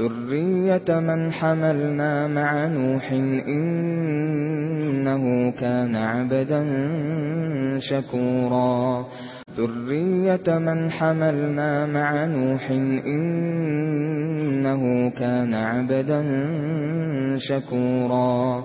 ذرية من حملنا مع نوح إنه كان عبدا شكورا. ذرية من حملنا مع نوح إنه كان عبدا شكورا.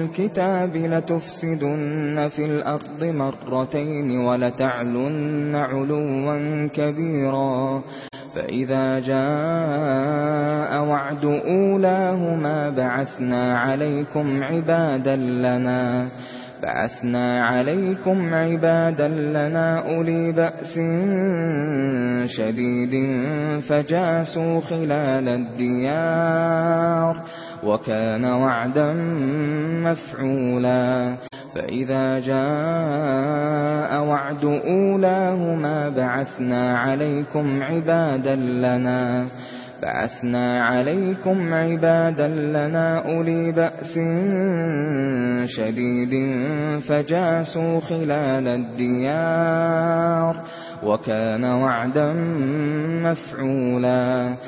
الْكِتَابِ لَتُفْسِدُنَّ فِي الْأَرْضِ مَرَّتَيْنِ وَلَتَعْلُنَّ عُلُوًّا كَبِيرًا. فَإِذَا جَاءَ وَعْدُ أُولَاهُمَا بَعَثْنَا عَلَيْكُمْ عِبَادًا لَّنَا بَعَثْنَا عَلَيْكُمْ عِبَادًا لَّنَا أُولِي بَأْسٍ شَدِيدٍ فَجَاسُوا خِلَالَ الدِّيَارِ. وكان وعدا مفعولا. فإذا جاء وعد أولاهما بعثنا عليكم عبادا لنا. بعثنا عليكم عبادا لنا أولي بأس شديد فجاسوا خلال الديار. وكان وعدا مفعولا.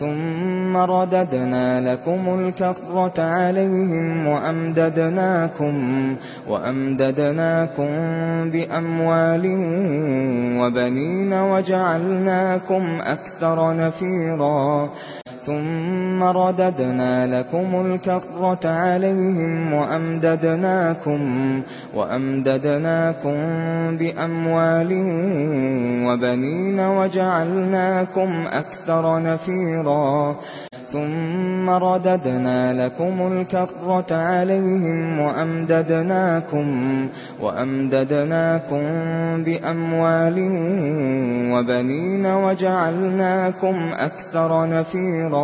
ثم رددنا لكم الكرة عليهم وأمددناكم, وأمددناكم بأموال وبنين وجعلناكم أكثر نفيرا ثم رددنا لكم الكرة عليهم وأمددناكم, وأمددناكم بأموال وبنين وجعلناكم أكثر نفيرا ثم رددنا لكم الكرة عليهم وأمددناكم, وأمددناكم بأموال وبنين وجعلناكم أكثر نفيرا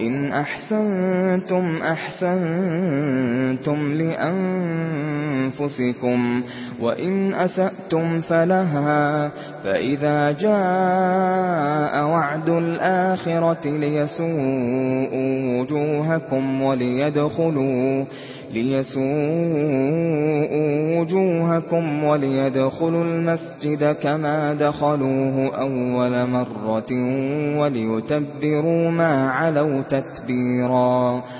إن أحسنتم أحسنتم لأنفسكم وَإِنْ أَسَأْتُمْ فَلَهَا فَإِذَا جَاءَ وَعْدُ الْآخِرَةِ لِيَسُوءُوا وُجُوهَكُمْ وَلِيَدْخُلُوا لِيَسُوءُوا وُجُوهَكُمْ وَلِيَدْخُلُوا الْمَسْجِدَ كَمَا دَخَلُوهُ أَوَّلَ مَرَّةٍ وَلِيُتَبِّرُوا مَا عَلَوْا تَتْبِيرًا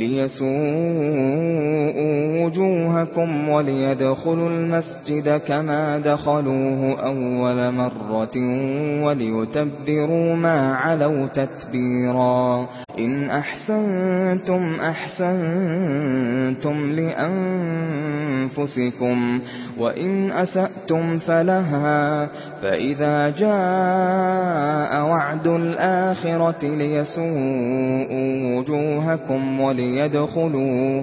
ليسوءوا وجوهكم وليدخلوا المسجد كما دخلوه أول مرة وليتبروا ما علوا تتبيرا إن أحسنتم أحسنتم لأنفسكم وإن أسأتم فلها فَإِذَا جَاءَ وَعْدُ الْآخِرَةِ لِيَسُوءُوا وُجُوهَكُمْ وَلِيَدْخُلُوا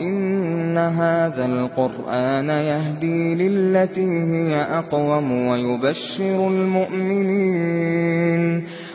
إن هذا القرآن يهدي للتي هي أقوم ويبشر المؤمنين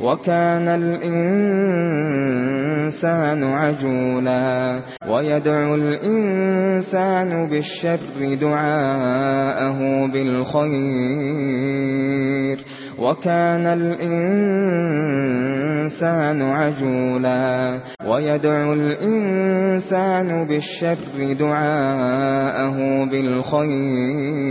وَكَانَ الْإِنسَانُ عَجُولًا وَيَدْعُو الْإِنسَانُ بِالشَّرِّ دُعَاءَهُ بِالْخَيْرِ وَكَانَ الْإِنسَانُ عَجُولًا وَيَدْعُو الْإِنسَانُ بِالشَّرِّ دُعَاءَهُ بِالْخَيْرِ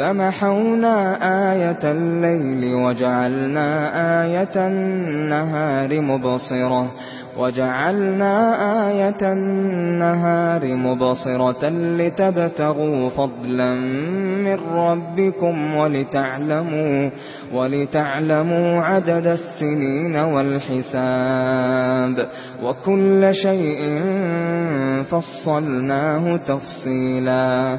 فمحونا آية الليل وجعلنا آية النهار مبصرة وجعلنا آية النهار مبصرة لتبتغوا فضلا من ربكم ولتعلموا وَلِتَعْلَمُوا عَدَدَ السِّنِينَ وَالْحِسَابَ وَكُلَّ شَيْءٍ فَصَّلْنَاهُ تَفْصِيلًا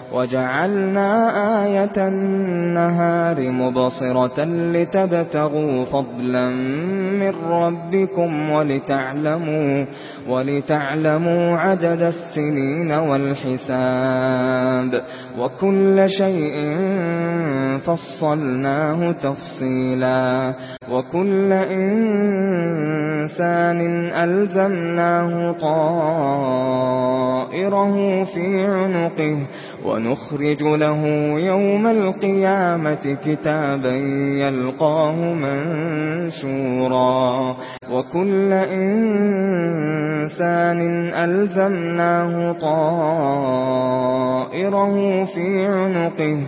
وَجَعَلْنَا آيَةَ النَّهَارِ مُبْصِرَةً لِتَبْتَغُوا فَضْلًا مِنْ رَبِّكُمْ وَلِتَعْلَمُوا وَلِتَعْلَمُوا عَدَدَ السِّنِينَ وَالْحِسَابَ. وَكُلَّ شَيْءٍ فَصَّلْنَاهُ تَفْصِيلًا. وَكُلَّ إِنْسَانٍ أَلْزَمْنَاهُ طَائِرَهُ فِي عُنُقِهِ. ونخرج له يوم القيامة كتابا يلقاه منشورا. وكل إنسان ألزمناه طائره في عنقه.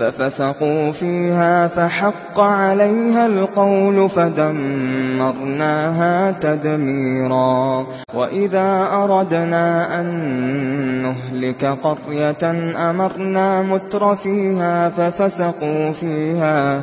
ففسقوا فيها فحق عليها القول فدمرناها تدميرا. وإذا أردنا أن نهلك قرية أمرنا مُتْرَفِيهَا ففسقوا فيها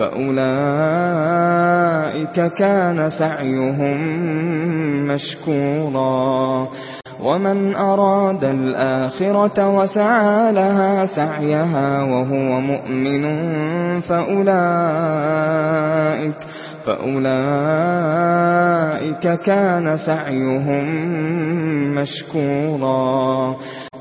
فأولئك كان سعيهم مشكورا ومن أراد الآخرة وسعى لها سعيها وهو مؤمن فأولئك فأولئك كان سعيهم مشكورا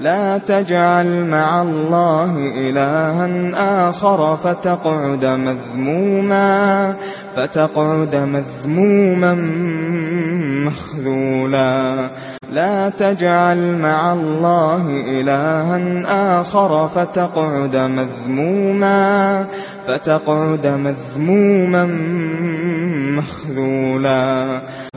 لا تجعل مع الله إلها آخر فتقعد مذموما فتقعد مذموما مخذولا. لا تجعل مع الله إلها آخر فتقعد مذموما فتقعد مذموما مخذولا.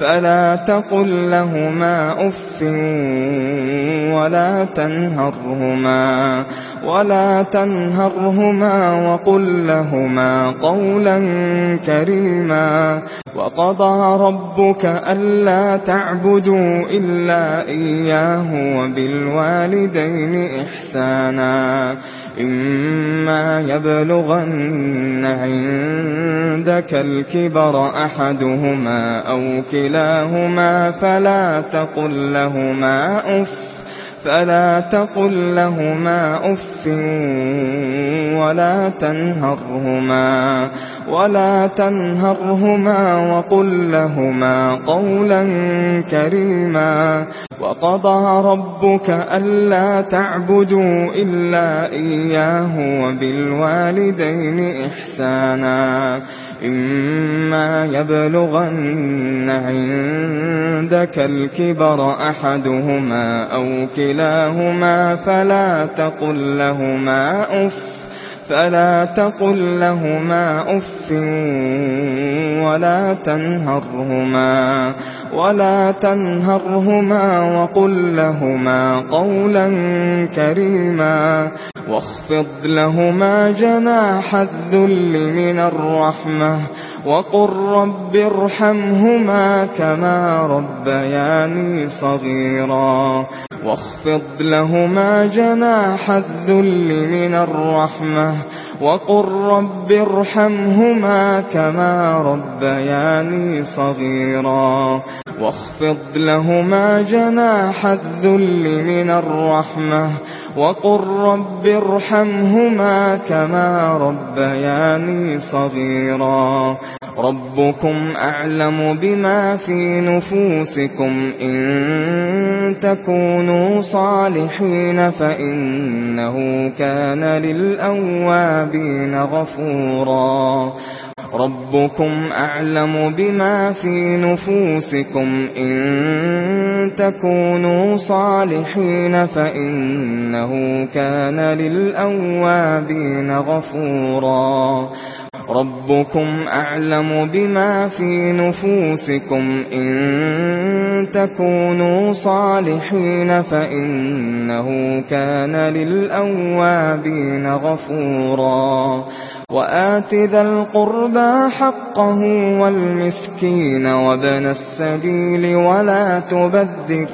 فلا تقل لهما أف ولا تنهرهما ولا تنهرهما وقل لهما قولا كريما وقضى ربك ألا تعبدوا إلا إياه وبالوالدين إحسانا إما يبلغن عندك الكبر أحدهما أو كلاهما فلا تقل لهما أف فلا تقل لهما أف ولا تنهرهما ولا تنهرهما وقل لهما قولا كريما وقضى ربك ألا تعبدوا إلا إياه وبالوالدين إحسانا إما يبلغن عندك الكبر أحدهما أو كلاهما فلا تقل لهما أف فلا تقل لهما أف ولا تنهرهما ولا تنهرهما وقل لهما قولا كريما واخفض لهما جناح الذل من الرحمة وَقُل رَّبِّ ارْحَمْهُمَا كَمَا رَبَّيَانِي صَغِيرًا وَاخْفِضْ لَهُمَا جَنَاحَ الذُّلِّ مِنَ الرَّحْمَةِ وَقُل رَّبِّ ارْحَمْهُمَا كَمَا رَبَّيَانِي صَغِيرًا وَاخْفِضْ لَهُمَا جَنَاحَ الذُّلِّ مِنَ الرَّحْمَةِ وَقُل رَّبِّ ارْحَمْهُمَا كَمَا رَبَّيَانِي صَغِيرًا رَبُّكُمْ أَعْلَمُ بِمَا فِي نُفُوسِكُمْ إِن تَكُونُوا صَالِحِينَ فَإِنَّهُ كَانَ لِلْأَوَّابِينَ غَفُورًا رَبُّكُمْ أَعْلَمُ بِمَا فِي نُفُوسِكُمْ إِن تَكُونُوا صَالِحِينَ فَإِنَّهُ كَانَ لِلْأَوَّابِينَ غَفُورًا. رَبُّكُمْ أَعْلَمُ بِمَا فِي نُفُوسِكُمْ إِن تَكُونُوا صَالِحِينَ فَإِنَّهُ كَانَ لِلْأَوَّابِينَ غَفُورًا. وآت ذا القربى حقه والمسكين وابن السبيل ولا تبذر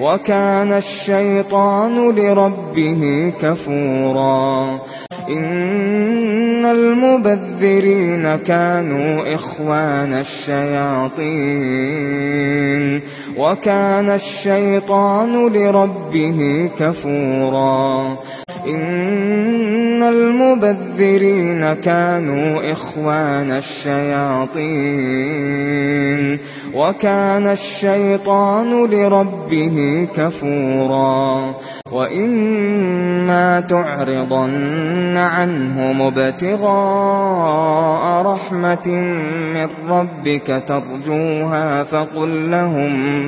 وَكَانَ الشَّيْطَانُ لِرَبِّهِ كَفُورًا. إِنَّ الْمُبَذِّرِينَ كَانُوا إِخْوَانَ الشَّيَاطِينِ. وَكَانَ الشَّيْطَانُ لِرَبِّهِ كَفُورًا. إِنَّ الْمُبَذِّرِينَ كَانُوا إِخْوَانَ الشَّيَاطِينِ. وَكَانَ الشَّيْطَانُ لِرَبِّهِ كَفُورًا. وَإِمَّا تُعْرِضَنَّ عَنْهُمْ ابْتِغَاءَ رَحْمَةٍ مِّن رَّبِّكَ تَرْجُوهَا فَقُل لَّهُمْ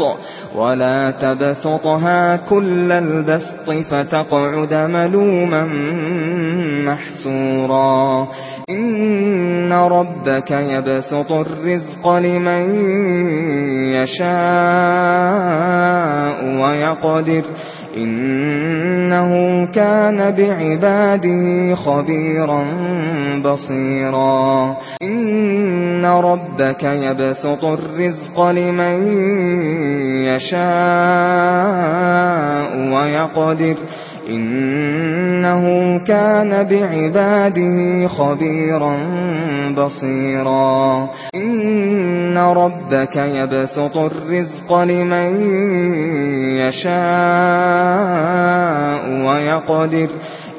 البسط. ولا تبسطها كل البسط فتقعد ملوما محسورا. إن ربك يبسط الرزق لمن يشاء ويقدر. إنه كان بعباده خبيرا بصيرا. إن ربك يبسط الرزق لمن يشاء ويقدر. إنه كان بعباده خبيرا بصيرا. إن ربك يبسط الرزق لمن يشاء ويقدر.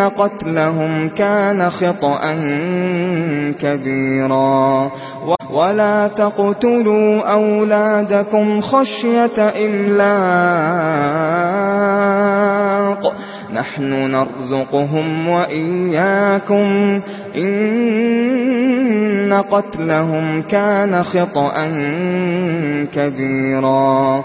إن قتلهم كان خطأ كبيرا. ولا تقتلوا أولادكم خشية إملاق. نحن نرزقهم وإياكم. إن قتلهم كان خطأ كبيرا.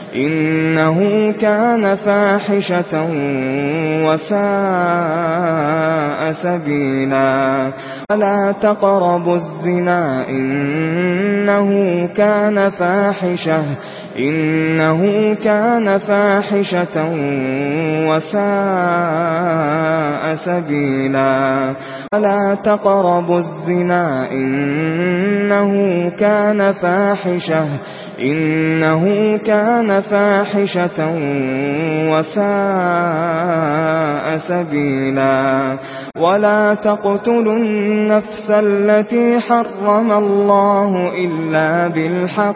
إنه كان فاحشة وساء سبيلا. ولا تقربوا الزنا إنه كان فاحشة. إنه كان فاحشة وساء سبيلا. ولا تقربوا الزنا إنه كان فاحشة. إنه كان فاحشة وساء سبيلا. ولا تقتلوا النفس التي حرم الله إلا بالحق.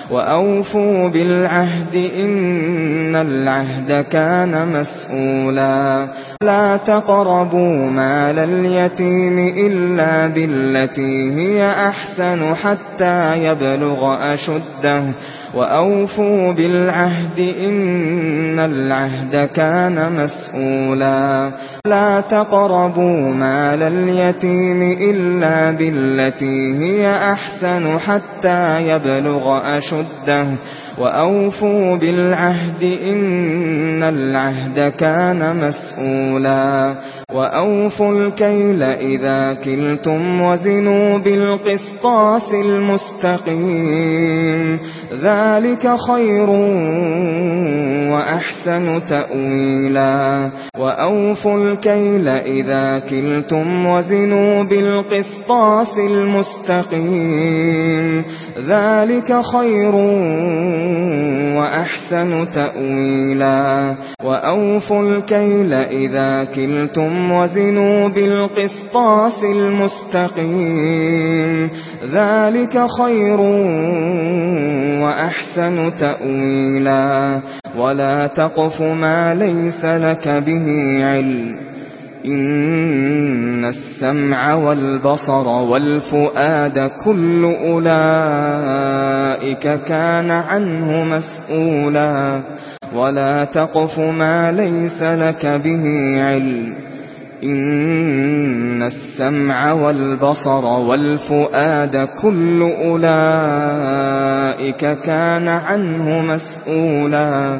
وَأَوْفُوا بِالْعَهْدِ إِنَّ الْعَهْدَ كَانَ مَسْئُولًا ولا تقربوا مال اليتيم إلا بالتي هي أحسن حتى يبلغ أشده وأوفوا بالعهد إن العهد كان مسؤولا. لا تقربوا مال اليتيم إلا بالتي هي أحسن حتى يبلغ أشده وأوفوا بالعهد إن العهد كان مسؤولا وأوفوا الكيل إذا كلتم وزنوا بالقسطاس المستقيم ذلك خير وأحسن أحسن تأويلا. وأوفوا الكيل إذا كلتم وزنوا بالقسطاس المستقيم. ذلك خير وأحسن تأويلا. وأوفوا الكيل إذا كلتم وزنوا بالقسطاس المستقيم. ذلك خير وأحسن تأويلا. ولا تق تقف ما ليس لك به علم إن السمع والبصر والفؤاد كل أولئك كان عنه مسؤولا ولا تقف ما ليس لك به علم إن السمع والبصر والفؤاد كل أولئك كان عنه مسؤولا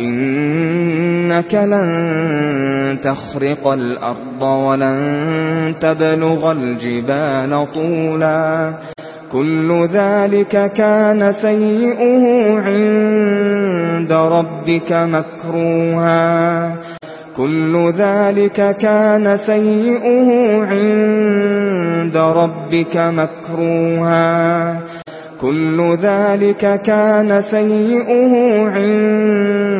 إنك لن تخرق الأرض ولن تبلغ الجبال طولا. كل ذلك كان سيئه عند ربك مكروها. كل ذلك كان سيئه عند ربك مكروها. كل ذلك كان سيئه عند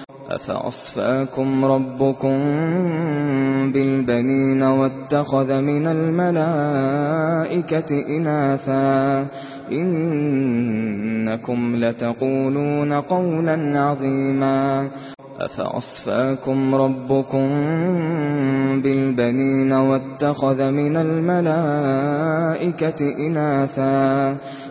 أفأصفاكم ربكم بالبنين واتخذ من الملائكة إناثا إنكم لتقولون قولا عظيما أفأصفاكم ربكم بالبنين واتخذ من الملائكة إناثا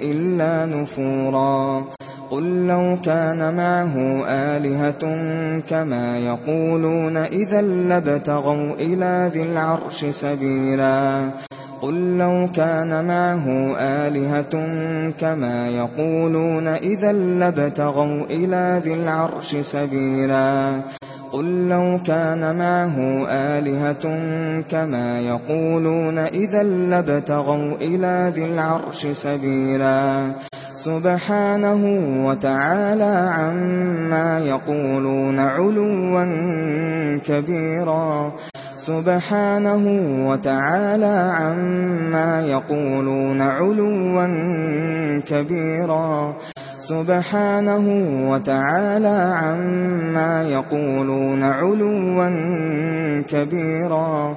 إِلَّا نُفُورًا قل لو كان معه آلهة كما يقولون إذا لبتغوا إلى ذي العرش سبيلا. قل لو كان معه آلهة كما يقولون إذا لبتغوا إلى ذي العرش سبيلا. قل لو كان معه آلهة كما يقولون إذا لبتغوا إلى ذي العرش سبيلا. سبحانه وتعالى عما يقولون علوا كبيرا. سبحانه وتعالى عما يقولون علوا كبيرا. سبحانه وتعالى عما يقولون علوا كبيرا.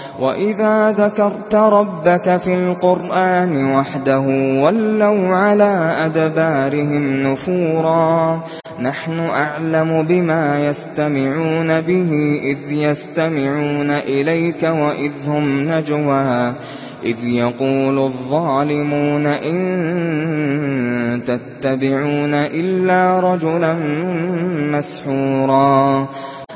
وَإِذَا ذَكَرْتَ رَبَّكَ فِي الْقُرْآنِ وَحْدَهُ وَلَّوْا عَلَى أَدْبَارِهِمْ نُفُورًا نَحْنُ أَعْلَمُ بِمَا يَسْتَمِعُونَ بِهِ إِذْ يَسْتَمِعُونَ إِلَيْكَ وَإِذْ هُمْ نَجْوَى إِذْ يَقُولُ الظَّالِمُونَ إِن تَتَّبِعُونَ إِلَّا رَجُلًا مَّسْحُورًا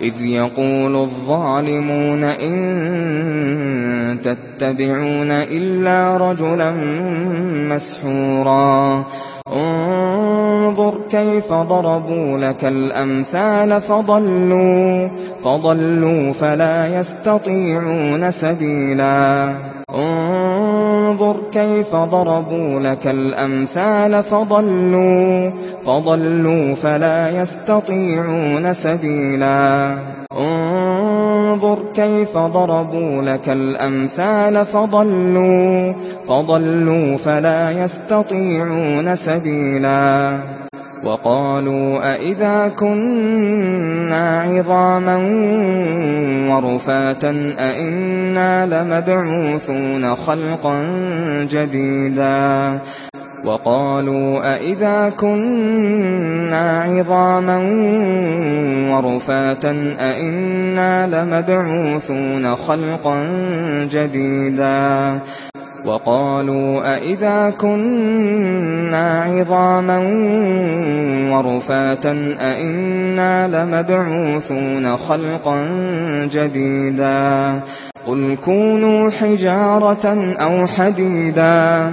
إذ يقول الظالمون إن تتبعون إلا رجلا مسحورا انظر كيف ضربوا لك الأمثال فضلوا فضلوا فلا يستطيعون سبيلا. انظر كيف ضربوا لك الأمثال فضلوا فضلوا فلا يستطيعون سبيلا. انظر كيف ضربوا لك الأمثال فضلوا, فضلوا فلا يستطيعون سبيلا. وقالوا أئذا كنا عظاما ورفاتا أئنا لمبعوثون خلقا جديدا. وقالوا أئذا كنا عظاما ورفاتا أئنا لمبعوثون خلقا جديدا وقالوا أئذا كنا عظاما ورفاتا أئنا لمبعوثون خلقا جديدا قل كونوا حجارة أو حديدا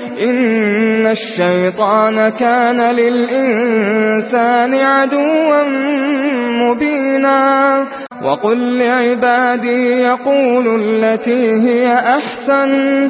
إن الشيطان كان للإنسان عدوا مبينا وقل لعبادي يقول التي هي أحسن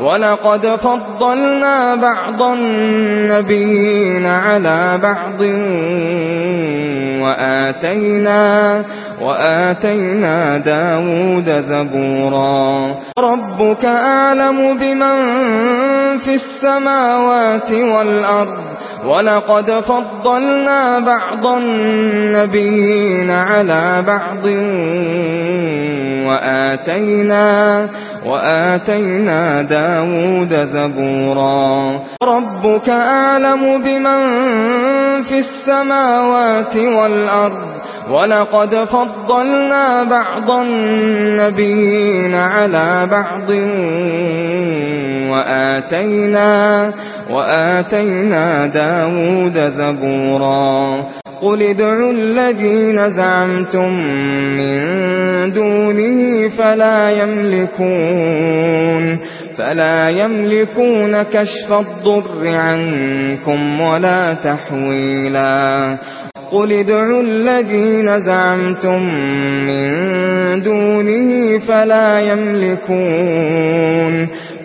وَلَقَدْ فَضَّلْنَا بَعْضَ النَّبِيِّينَ عَلَى بَعْضٍ وَآتَيْنَا وَآتَيْنَا دَاوُودَ زَبُورًا. رَبُّكَ أَعْلَمُ بِمَنْ فِي السَّمَاوَاتِ وَالْأَرْضِ وَلَقَدْ فَضَّلْنَا بَعْضَ النَّبِيِّينَ عَلَى بَعْضٍ وَآتَيْنَا وَآتَيْنَا دَاوُودَ زَبُورًا. رَبُّكَ أَعْلَمُ بِمَنْ فِي السَّمَاوَاتِ وَالْأَرْضِ. وَلَقَدْ فَضَّلْنَا بَعْضَ النَّبِيِّينَ عَلَى بَعْضٍ وآتينا وآتينا داوود زبورا. قل ادعوا الذين زعمتم من دونه فلا يملكون فلا يملكون كشف الضر عنكم ولا تحويلا. قل ادعوا الذين زعمتم من دونه فلا يملكون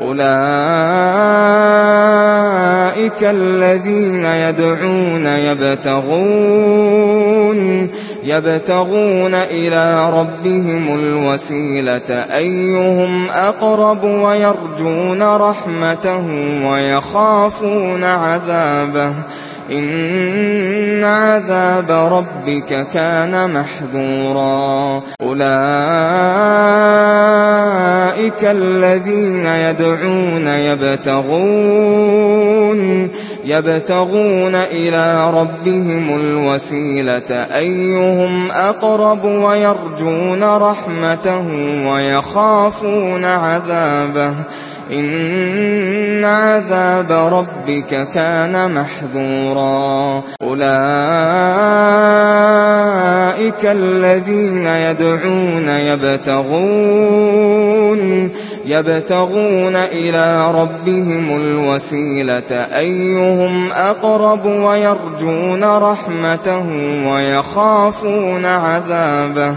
أولئك الذين يدعون يبتغون يبتغون إلى ربهم الوسيلة أيهم أقرب ويرجون رحمته ويخافون عذابه إن عذاب ربك كان محذورا أولئك الذين يدعون يبتغون يبتغون إلى ربهم الوسيلة أيهم أقرب ويرجون رحمته ويخافون عذابه إن عذاب ربك كان محذورا أولئك الذين يدعون يبتغون يبتغون إلى ربهم الوسيلة أيهم أقرب ويرجون رحمته ويخافون عذابه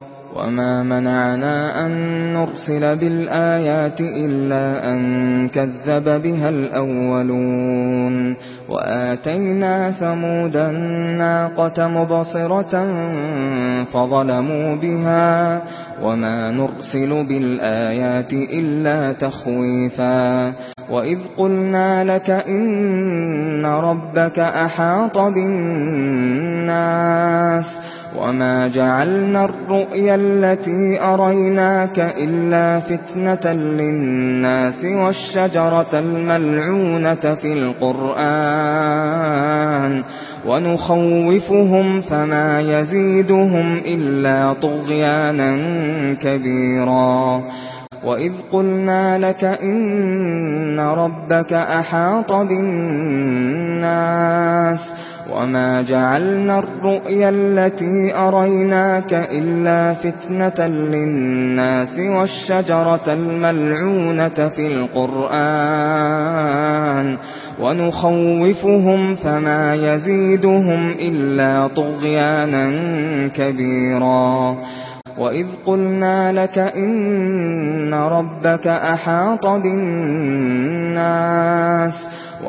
وما منعنا أن نرسل بالآيات إلا أن كذب بها الأولون وآتينا ثمود الناقة مبصرة فظلموا بها وما نرسل بالآيات إلا تخويفا وَإِذْ قُلْنَا لَكَ إِنَّ رَبَّكَ أَحَاطَ بِالنَّاسِ وما جعلنا الرؤيا التي أريناك إلا فتنة للناس والشجرة الملعونة في القرآن ونخوفهم فما يزيدهم إلا طغيانا كبيرا وَإِذْ قُلْنَا لَكَ إِنَّ رَبَّكَ أَحَاطَ بِالنَّاسِ وما جعلنا الرؤيا التي أريناك إلا فتنة للناس والشجرة الملعونة في القرآن ونخوفهم فما يزيدهم إلا طغيانا كبيرا وَإِذْ قُلْنَا لَكَ إِنَّ رَبَّكَ أَحَاطَ بِالنَّاسِ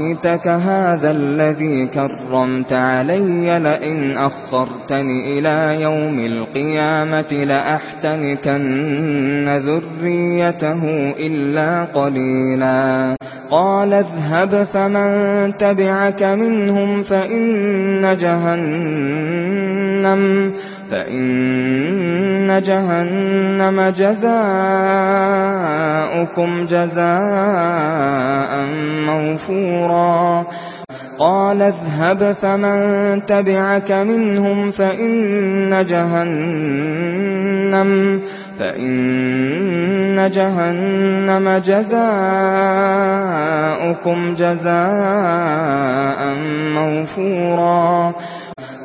رأيتك هذا الذي كرمت علي لئن أخرتني إلى يوم القيامة لأحتنكن ذريته إلا قليلا. قال اذهب فمن تبعك منهم فإن جهنم فَإِنَّ جَهَنَّمَ جَزَاؤُكُمْ جَزَاءً مَّوْفُورًا. قَالَ اذْهَبْ فَمَن تَبِعَكَ مِنْهُمْ فَإِنَّ جَهَنَّمَ فَإِنَّ جَهَنَّمَ جَزَاؤُكُمْ جَزَاءً مَّوْفُورًا.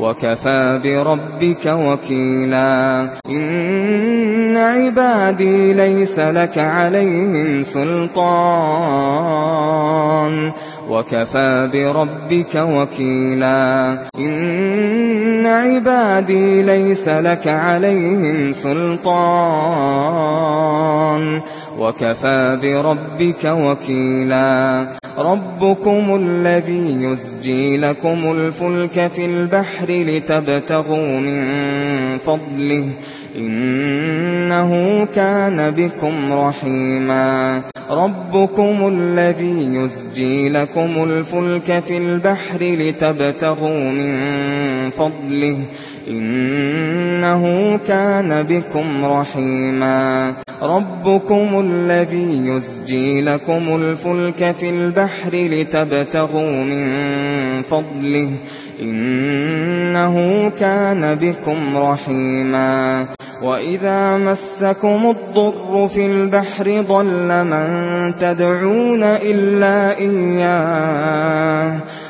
وَكَفَى بِرَبِّكَ وَكِيلًا إِنَّ عِبَادِي لَيْسَ لَكَ عَلَيْهِمْ سُلْطَانٌ وَكَفَى بِرَبِّكَ وَكِيلًا إِنَّ عِبَادِي لَيْسَ لَكَ عَلَيْهِمْ سُلْطَانٌ وكفى بربك وكيلا وَكَفَى بِرَبِّكَ وَكِيلًا. رَبُّكُمُ الَّذِي يُزْجِي لَكُمُ الْفُلْكَ فِي الْبَحْرِ لِتَبْتَغُوا مِنْ فَضْلِهِ إِنَّهُ كَانَ بِكُمْ رَحِيمًا. رَبُّكُمُ الَّذِي يُزْجِي لَكُمُ الْفُلْكَ فِي الْبَحْرِ لِتَبْتَغُوا مِنْ فَضْلِهِ إنه كان بكم رحيما. ربكم الذي يزجي لكم الفلك في البحر لتبتغوا من فضله. إنه كان بكم رحيما. وَإِذَا مَسَّكُمُ الضُّرُّ فِي الْبَحْرِ ضَلَّ مَن تَدْعُونَ إِلَّا إِيَّاهُ.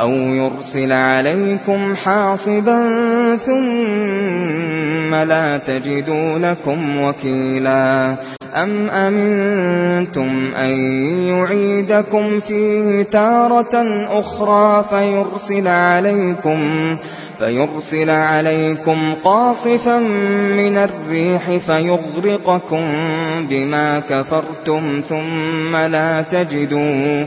أَوْ يُرْسِلَ عَلَيْكُمْ حَاصِبًا ثُمَّ لَا تَجِدُوا لَكُمْ وَكِيلًا. أَمْ أَمِنْتُمْ أَنْ يُعِيدَكُمْ فِيهِ تَارَةً أُخْرَى فَيُرْسِلَ عَلَيْكُمْ فَيُرْسِلَ عَلَيْكُمْ قَاصِفًا مِنَ الرِّيحِ فَيُغْرِقَكُمْ بِمَا كَفَرْتُمْ ثُمَّ لَا تَجِدُوا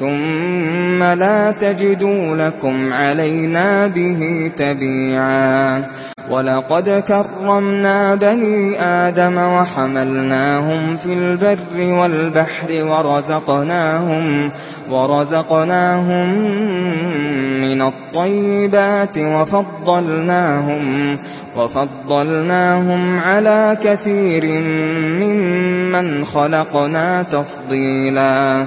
ثُمَّ لَا تَجِدُوا لَكُمْ عَلَيْنَا بِهِ تَبِيعًا وَلَقَدْ كَرَّمْنَا بَنِي آدَمَ وَحَمَلْنَاهُمْ فِي الْبَرِّ وَالْبَحْرِ وَرَزَقْنَاهُمْ وَرَزَقْنَاهُمْ مِنَ الطَّيِّبَاتِ وَفَضَّلْنَاهُمْ وَفَضَّلْنَاهُمْ عَلَى كَثِيرٍ مِّمَّنْ خَلَقْنَا تَفْضِيلًا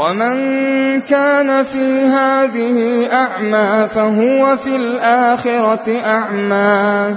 ومن كان في هذه أعمى فهو في الآخرة أعمى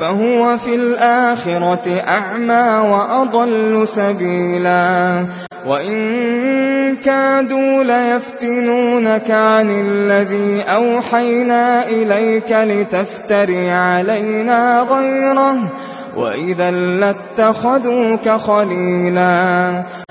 فهو في الآخرة أعمى وأضل سبيلا وإن كادوا ليفتنونك عن الذي أوحينا إليك لتفتري علينا غيره وَإِذًا لَّاتَّخَذُوكَ خَلِيلًا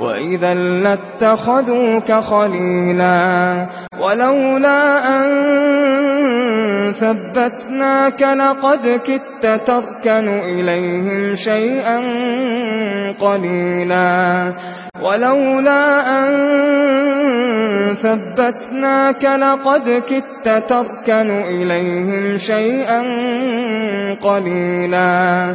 وَإِذًا لَّاتَّخَذُوكَ خَلِيلًا وَلَوْلَا أَن ثَبَّتْنَاكَ لَقَدْ كِدتَّ تَرْكَنُ إِلَيْهِمْ شَيْئًا قَلِيلًا وَلَوْلَا أَن ثَبَّتْنَاكَ لَقَدْ كِدتَّ تَرْكَنُ إِلَيْهِمْ شَيْئًا قَلِيلًا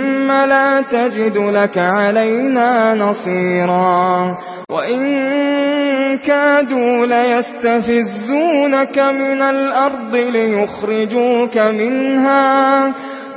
ثُمَّ لَا تَجِدُ لَكَ عَلَيْنَا نَصِيرًا. وَإِن كَادُوا لَيَسْتَفِزُّونَكَ مِنَ الْأَرْضِ لِيُخْرِجُوكَ مِنْهَا.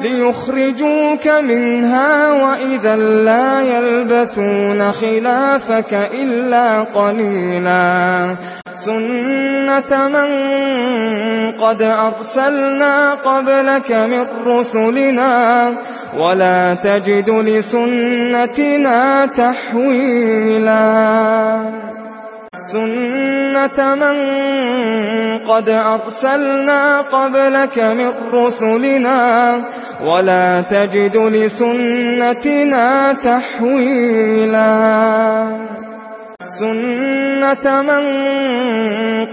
ليخرجوك منها وإذا لا يلبثون خلافك إلا قليلا. سنة من قد أرسلنا قبلك من رسلنا ولا تجد لسنتنا تحويلا. سُنَّةَ مَن قَدْ أَرْسَلْنَا قَبْلَكَ مِن رُّسُلِنَا وَلَا تَجِدُ لِسُنَّتِنَا تَحْوِيلًا سُنَّةَ مَن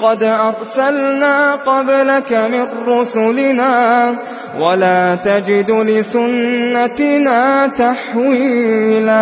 قَدْ أَرْسَلْنَا قَبْلَكَ مِن رُّسُلِنَا وَلَا تَجِدُ لِسُنَّتِنَا تَحْوِيلًا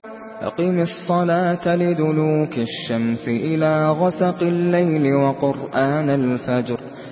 أقم الصلاة لدلوك الشمس إلى غسق الليل وقرآن الفجر.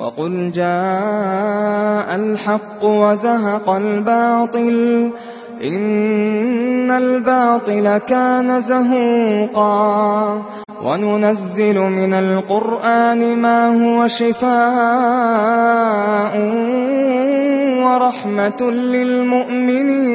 وَقُلْ جَاءَ الْحَقُّ وَزَهَقَ الْبَاطِلُ إِنَّ الْبَاطِلَ كَانَ زَهُوقًا وَنُنَزِّلُ مِنَ الْقُرْآنِ مَا هُوَ شِفَاءٌ وَرَحْمَةٌ لِلْمُؤْمِنِينَ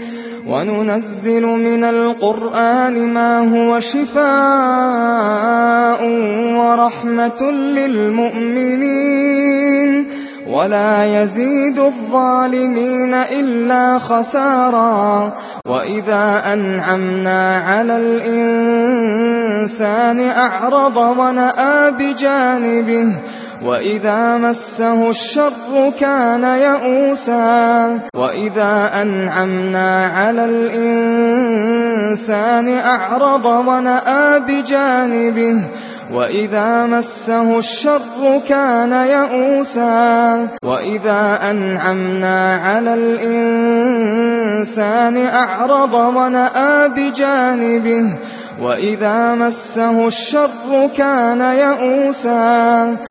وننزل من القرآن ما هو شفاء ورحمة للمؤمنين ولا يزيد الظالمين إلا خسارا وإذا أنعمنا على الإنسان أعرض وَنَأَىٰ بجانبه وَإِذَا مَسَّهُ الشَّرُّ كَانَ يَئُوسًا وَإِذَا أَنْعَمْنَا عَلَى الْإِنْسَانِ أَعْرَضَ وَنَأَى بِجَانِبِهِ وَإِذَا مَسَّهُ الشَّرُّ كَانَ يَئُوسًا وَإِذَا أَنْعَمْنَا عَلَى الْإِنْسَانِ أَعْرَضَ وَنَأَى بِجَانِبِهِ وَإِذَا مَسَّهُ الشَّرُّ كَانَ يَئُوسًا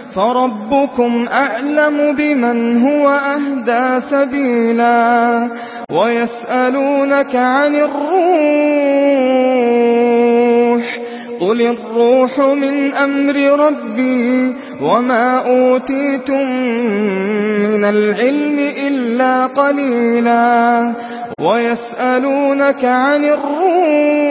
فَرَبُّكُمْ أَعْلَمُ بِمَنْ هُوَ أَهْدَى سَبِيلًا وَيَسْأَلُونَكَ عَنِ الرُّوحِ قُلِ الرُّوحُ مِنْ أَمْرِ رَبِّي وَمَا أُوتِيتُمْ مِنَ الْعِلْمِ إِلَّا قَلِيلًا وَيَسْأَلُونَكَ عَنِ الرُّوحِ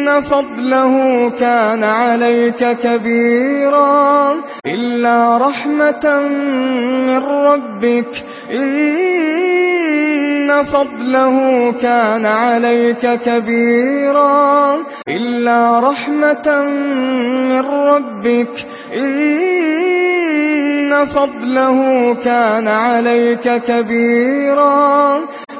إن فضله كان عليك كبيرا إلا رحمة من ربك إن فضله كان عليك كبيرا إلا رحمة من ربك إن فضله كان عليك كبيرا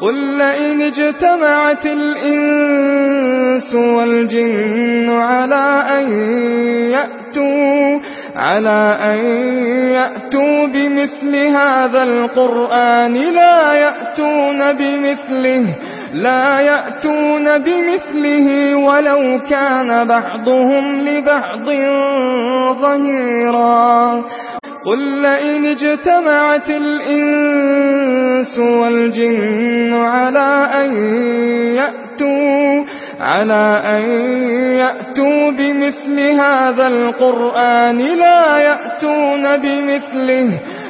قل إن اجتمعت الإنس والجن على أن يأتوا على أن يأتوا بمثل هذا القرآن لا يأتون بمثله لا يأتون بمثله ولو كان بعضهم لبعض ظهيرا. قل لئن اجتمعت الإنس والجن على أن يأتوا على أن يأتوا بمثل هذا القرآن لا يأتون بمثله.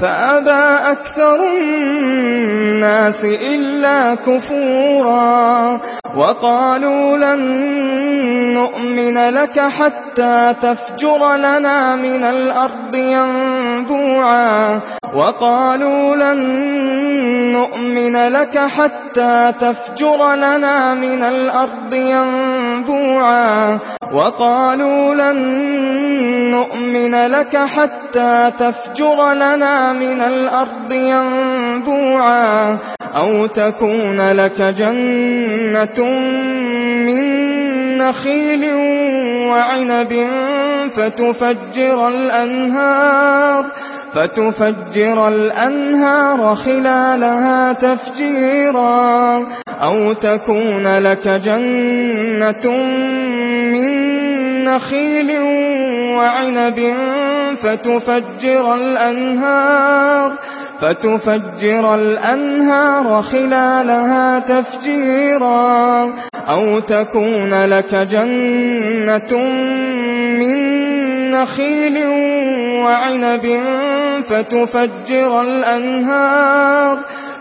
فأبى أكثر الناس إلا كفورا وقالوا لن نؤمن لك حتى تفجر لنا من الأرض ينبوعا وقالوا لن نؤمن لك حتى تفجر لنا من الأرض ينبوعا وقالوا لن نؤمن لك حتى تفجر لنا مِنَ الْأَرْضِ يَنبُوعًا أَوْ تَكُونَ لَكَ جَنَّةٌ مِّن نخيل وعنب فتفجر الأنهار فتفجر الأنهار خلالها تفجيرا أو تكون لك جنة من نخيل وعنب فتفجر الأنهار فتفجر الأنهار خلالها تفجيرا أو تكون لك جنة من نخيل وعنب فتفجر الأنهار.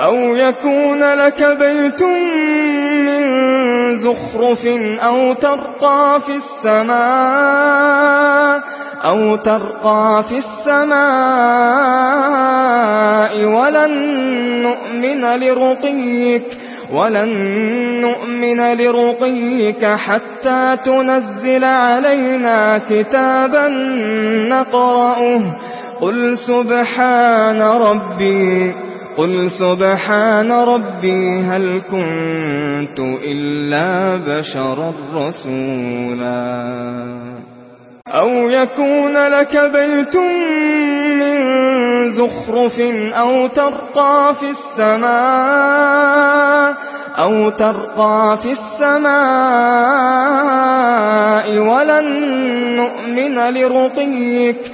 أو يكون لك بيت من زخرف أو ترقى في السماء أو ترقى في السماء ولن نؤمن لرقيك ولن نؤمن لرقيك حتى تنزل علينا كتابا نقرأه قل سبحان ربي قل سبحان ربي هل كنت إلا بشرا رسولا أو يكون لك بيت من زخرف أو ترقى في السماء أو ترقى في السماء ولن نؤمن لرقيك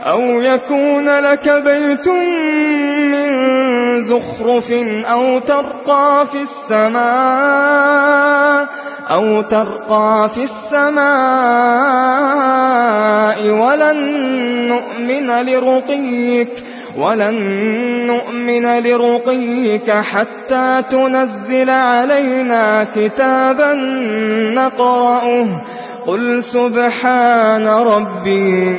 أو يكون لك بيت من زخرف أو ترقى في السماء أو ترقى في السماء ولن نؤمن لرقيك ولن نؤمن لرقيك حتى تنزل علينا كتابا نقرأه قل سبحان ربي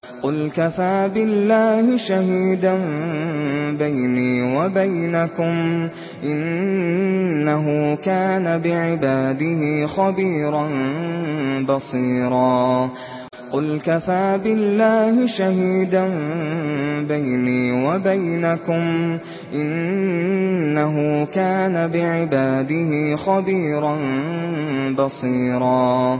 قل كفى بالله شهيدا بيني وبينكم إنه كان بعباده خبيرا بصيرا. قل كفى بالله شهيدا بيني وبينكم إنه كان بعباده خبيرا بصيرا.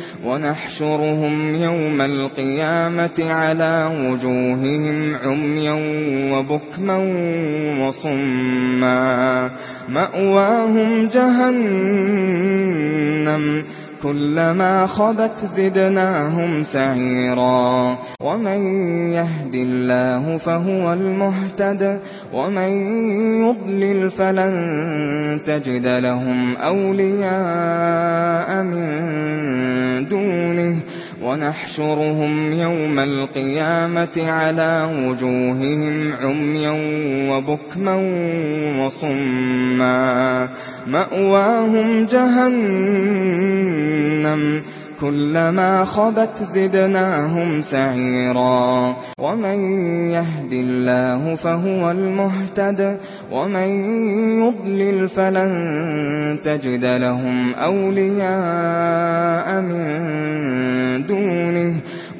ونحشرهم يوم القيامة على وجوههم عميا وبكما وصما مأواهم جهنم كلما خبت زدناهم سعيرا. ومن يهد الله فهو المهتد. ومن يضلل فلن تجد لهم أولياء من دونه. ونحشرهم يوم القيامة على وجوههم عميا وبكما وصما مأواهم جهنم كلما خبت زدناهم سعيرا. ومن يهد الله فهو المهتد. ومن يضلل فلن تجد لهم أولياء من دونه.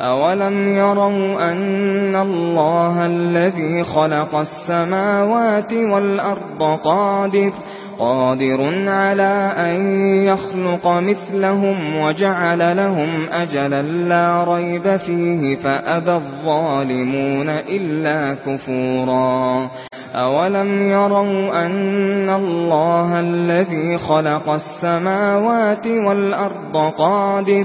أَوَلَمْ يَرَوْا أَنَّ اللَّهَ الَّذِي خَلَقَ السَّمَاوَاتِ وَالْأَرْضَ قَادِرٌ قادر على أن يخلق مثلهم وجعل لهم أجلا لا ريب فيه فأبى الظالمون إلا كفورا. أولم يروا أن الله الذي خلق السماوات والأرض قادر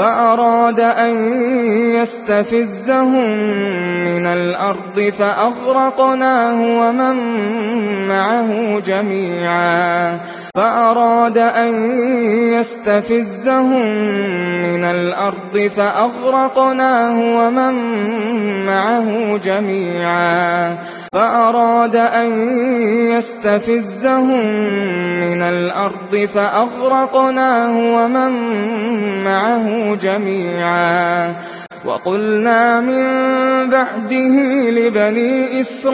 فأراد أن يستفزهم من الأرض فأغرقناه ومن معه جميعا. فأراد أن يستفزهم من الأرض فأغرقناه ومن معه جميعا. فأراد أن يستفزهم من الأرض فأغرقناه ومن معه جميعا. وقلنا من بعده لبني إسرائيل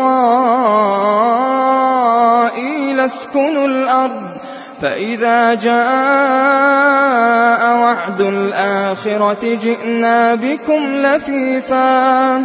اسكنوا الأرض فَإِذَا جَاءَ وَعْدُ الْآخِرَةِ جِئْنَا بِكُمْ لَفِيفًا.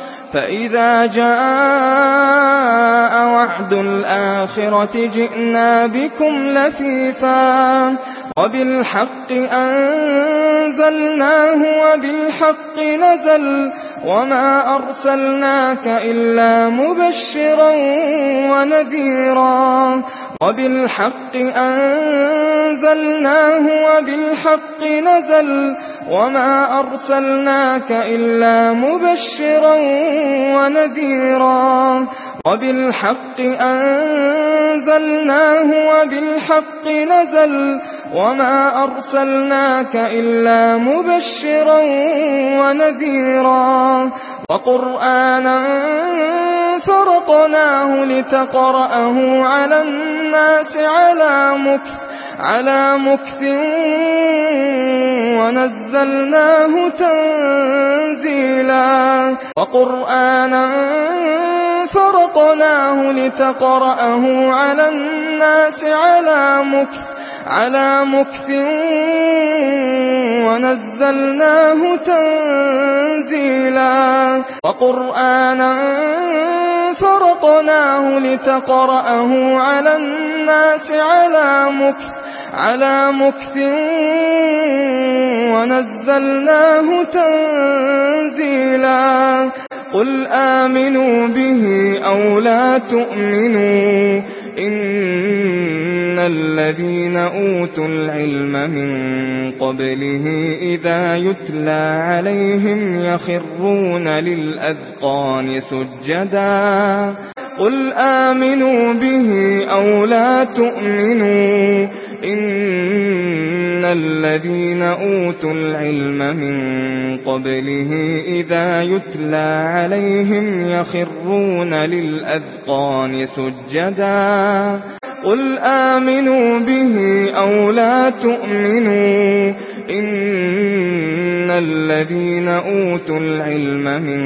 فإذا جاء وعد الآخرة جئنا بكم لفيفا وبالحق أنزلناه وبالحق نزل وما أرسلناك إلا مبشرا ونذيرا وبالحق أنزلناه وبالحق نزل وما أرسلناك إلا مبشرا ونذيرا وبالحق أنزلناه وبالحق نزل وما أرسلناك إلا مبشرا ونذيرا وقرآنا فرقناه لتقرأه على الناس على مُكْثٍ على مكث ونزلناه تنزيلا وقرآنا فرقناه لتقرأه على الناس على مكث على مكف ونزلناه تنزيلا وقرآنا فرقناه لتقرأه على الناس على مكف على مكث ونزلناه تنزيلا قل آمنوا به أو لا تؤمنوا إن إِنَّ الَّذِينَ أُوتُوا الْعِلْمَ مِن قَبْلِهِ إِذَا يُتْلَى عَلَيْهِمْ يَخِرُّونَ لِلْأَذْقَانِ سُجَّدًا قُلْ آمِنُوا بِهِ أَوْ لَا تُؤْمِنُوا إِنَّ إِنَّ الَّذِينَ أُوتُوا الْعِلْمَ مِن قَبْلِهِ إِذَا يُتْلَى عَلَيْهِمْ يَخِرُّونَ لِلْأَذْقَانِ سُجَّدًا قُلْ آمِنُوا بِهِ أَوْ لَا تُؤْمِنُوا إِنَّ الَّذِينَ أُوتُوا الْعِلْمَ مِن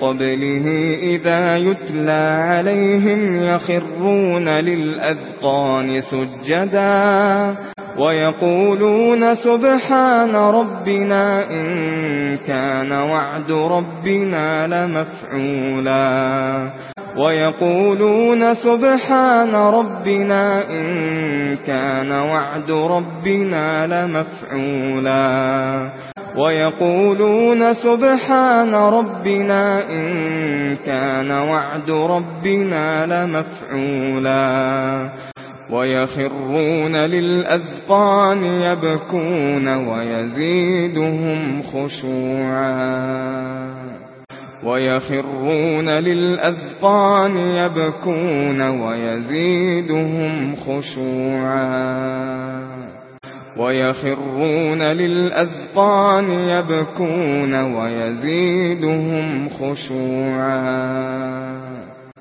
قَبْلِهِ إِذَا يُتْلَى عَلَيْهِمْ يَخِرُّونَ لِلْأَذْقَانِ سُجَّدًا ويقولون سبحان ربنا إن كان وعد ربنا لمفعولا. ويقولون سبحان ربنا إن كان وعد ربنا لمفعولا. ويقولون سبحان ربنا إن كان وعد ربنا لمفعولا. ويخرون للأذقان يبكون ويزيدهم خشوعا ويخرون للأذقان يبكون ويزيدهم خشوعا ويخرون للأذقان يبكون ويزيدهم خشوعا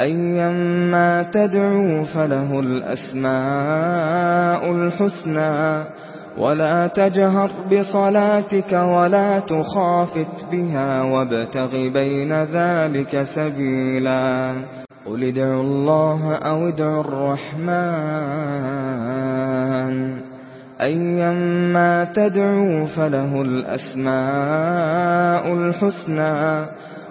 أيما تدعو فله الأسماء الحسنى ولا تجهر بصلاتك ولا تخافت بها وابتغ بين ذلك سبيلا قل ادعوا الله أو ادعوا الرحمن أيما تدعو فله الأسماء الحسنى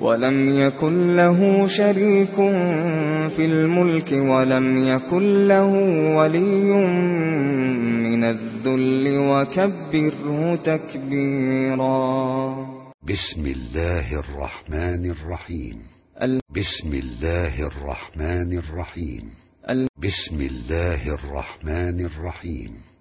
ولم يكن له شريك في الملك ولم يكن له ولي من الذل وكبره تكبيرا. بسم الله الرحمن الرحيم. بسم الله الرحمن الرحيم. بسم الله الرحمن الرحيم.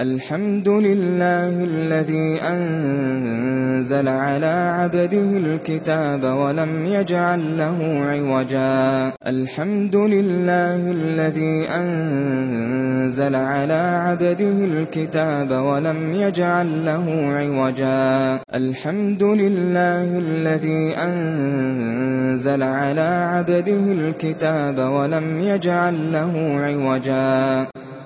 الحمد لله الذي أنزل على عبده الكتاب ولم يجعل له عوجا الحمد لله الذي أنزل على عبده الكتاب ولم يجعل له عوجا الحمد لله الذي أنزل على عبده الكتاب ولم يجعل له عوجا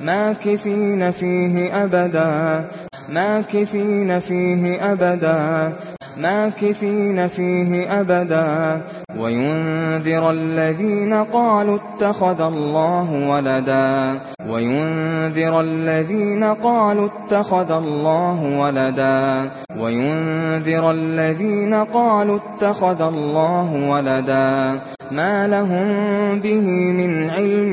ماكثين فيه أبدا. ماكثين فيه أبدا. ماكثين فيه أبدا. وينذر الذين قالوا اتخذ الله ولدا. وينذر الذين قالوا اتخذ الله ولدا. وينذر الذين قالوا اتخذ الله ولدا. ما لهم به من علم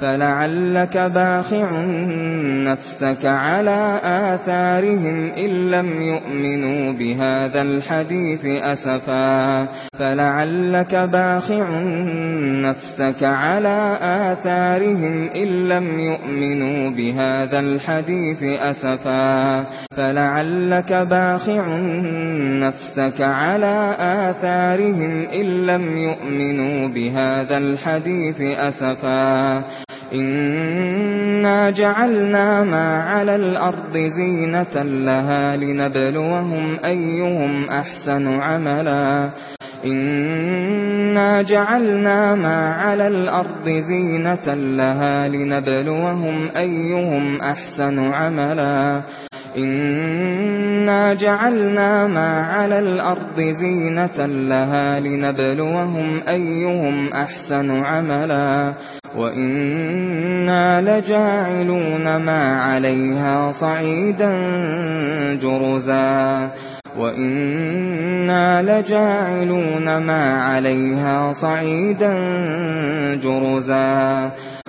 فلعلك باخع نفسك على آثارهم إن لم يؤمنوا بهذا الحديث أسفا. فلعلك باخع نفسك على آثارهم إن لم يؤمنوا بهذا الحديث أسفا. فلعلك باخع نفسك على آثارهم إن لم يؤمنوا بهذا الحديث أسفا. إنا جعلنا ما على الأرض زينة لها لنبلوهم أيهم أحسن عملا إنا جعلنا ما على الأرض زينة لها لنبلوهم أيهم أحسن عملا إنا جعلنا ما على الأرض زينة لها لنبلوهم أيهم أحسن عملا وإنا لجاعلون ما عليها صعيدا جرزا وَإِنَّا لَجَاعِلُونَ مَا عَلَيْهَا صَعِيدًا جُرُزًا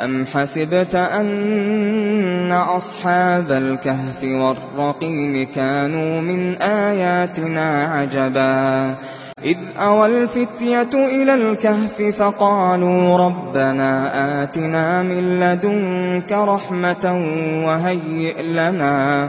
أَمْ حَسِبْتَ أَنَّ أَصْحَابَ الْكَهْفِ وَالرَّقِيمِ كَانُوا مِنْ آيَاتِنَا عَجَبًا إِذْ أَوَى الْفِتْيَةُ إِلَى الْكَهْفِ فَقَالُوا رَبَّنَا آتِنَا مِنْ لَدُنْكَ رَحْمَةً وَهَيِّئْ لَنَا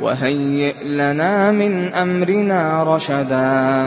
وهيئ لنا من أمرنا رشدا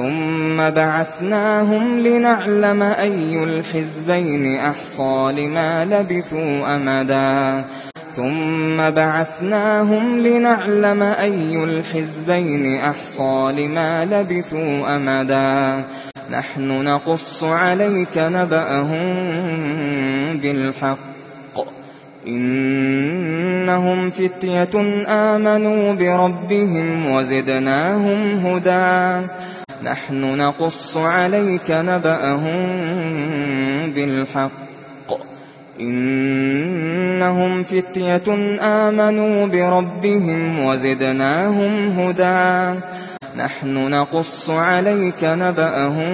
ثُمَّ بَعَثْنَاهُمْ لِنَعْلَمَ أَيُّ الْحِزْبَيْنِ أَحْصَى لِمَا لَبِثُوا أَمَدًا. ثُمَّ بَعَثْنَاهُمْ لِنَعْلَمَ أَيُّ الْحِزْبَيْنِ أَحْصَى لِمَا لَبِثُوا أَمَدًا. نَحْنُ نَقُصُّ عَلَيْكَ نَبَأَهُم بِالْحَقِّ. إنهم فتية آمنوا بربهم وزدناهم هدى. نحن نقص عليك نبأهم بالحق. إنهم فتية آمنوا بربهم وزدناهم هدى. نحن نقص عليك نبأهم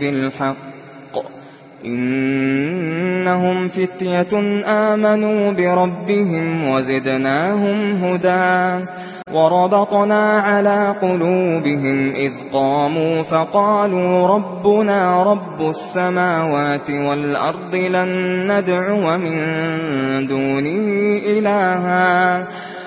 بالحق. إنهم فتية آمنوا بربهم وزدناهم هدى. وربطنا على قلوبهم إذ قاموا فقالوا ربنا رب السماوات والأرض لن ندعو من دونه إلها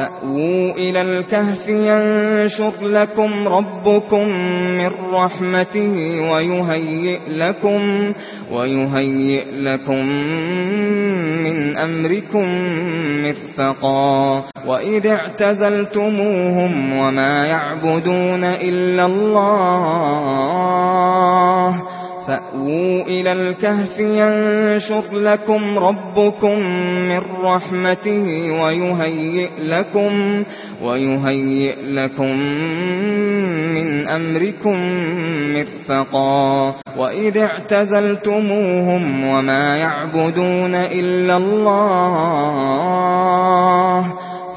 فأووا إلى الكهف ينشر لكم ربكم من رحمته ويهيئ لكم ويهيئ لكم من أمركم مرفقا وإذ اعتزلتموهم وما يعبدون إلا الله فأووا إلى الكهف ينشر لكم ربكم من رحمته ويهيئ لكم ويهيئ لكم من أمركم مرفقا وإذ اعتزلتموهم وما يعبدون إلا الله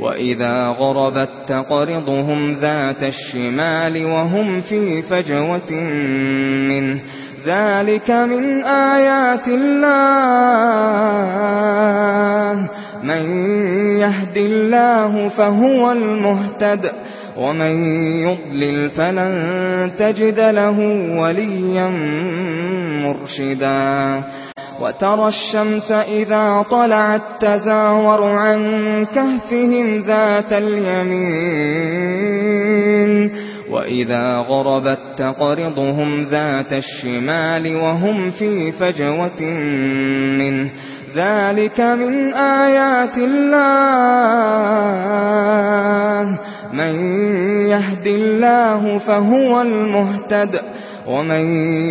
وَإِذَا غَرَبَتْ تَقْرِضُهُمْ ذَاتَ الشِّمَالِ وَهُمْ فِي فَجْوَةٍ مِّنْهُ ذَلِكَ مِنْ آيَاتِ اللَّهِ مَنْ يَهْدِ اللَّهُ فَهُوَ الْمُهْتَدِ ومن يضلل فلن تجد له وليا مرشدا. وترى الشمس إذا طلعت تزاور عن كهفهم ذات اليمين. وإذا غربت تقرضهم ذات الشمال وهم في فجوة منه. ذلك من آيات الله من يهد الله فهو المهتد ومن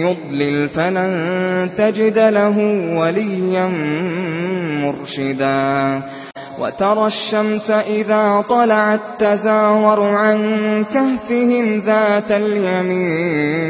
يضلل فلن تجد له وليا مرشدا وترى الشمس إذا طلعت تزاور عن كهفهم ذات اليمين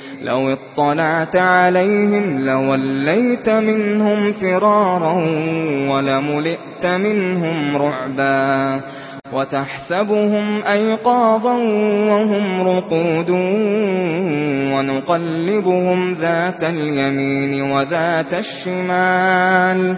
لو اطلعت عليهم لوليت منهم فرارا ولملئت منهم رعبا وتحسبهم أيقاظا وهم رقود ونقلبهم ذات اليمين وذات الشمال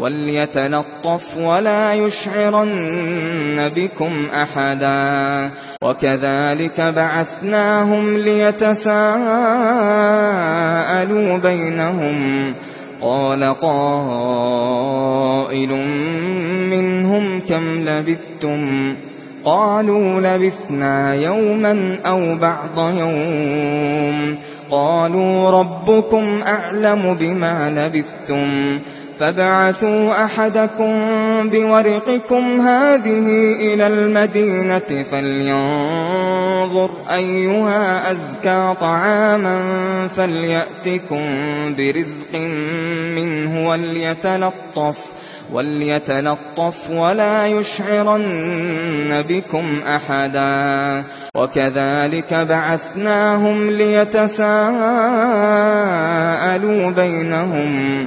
وليتلطف ولا يشعرن بكم أحدا وكذلك بعثناهم ليتساءلوا بينهم قال قائل منهم كم لبثتم قالوا لبثنا يوما أو بعض يوم قالوا ربكم أعلم بما لبثتم فبعثوا أحدكم بورقكم هذه إلى المدينة فلينظر أيها أزكى طعاما فليأتكم برزق منه وليتلطف وليتلطف ولا يشعرن بكم أحدا. وكذلك بعثناهم ليتساءلوا بينهم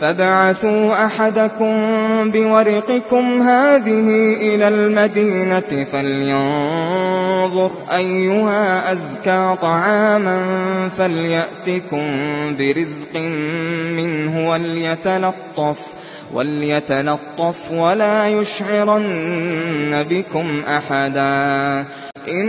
فبعثوا أحدكم بورقكم هذه إلى المدينة فلينظر أيها أزكى طعاما فليأتكم برزق منه وليتلطف وليتلطف ولا يشعرن بكم أحدا إن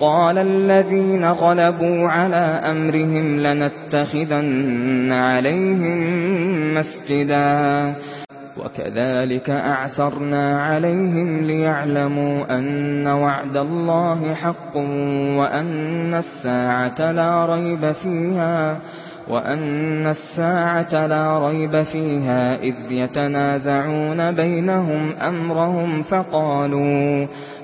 قال الذين غلبوا على أمرهم لنتخذن عليهم مسجدا وكذلك أعثرنا عليهم ليعلموا أن وعد الله حق وأن الساعة لا ريب فيها وأن الساعة لا ريب فيها إذ يتنازعون بينهم أمرهم فقالوا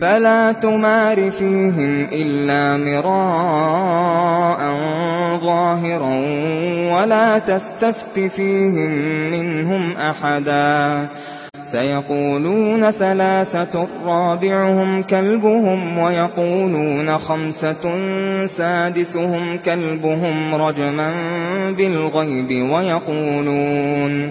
فلا تمار فيهم إلا مراء ظاهرا ولا تستفت فيهم منهم أحدا. سيقولون ثلاثة رابعهم كلبهم ويقولون خمسة سادسهم كلبهم رجما بالغيب ويقولون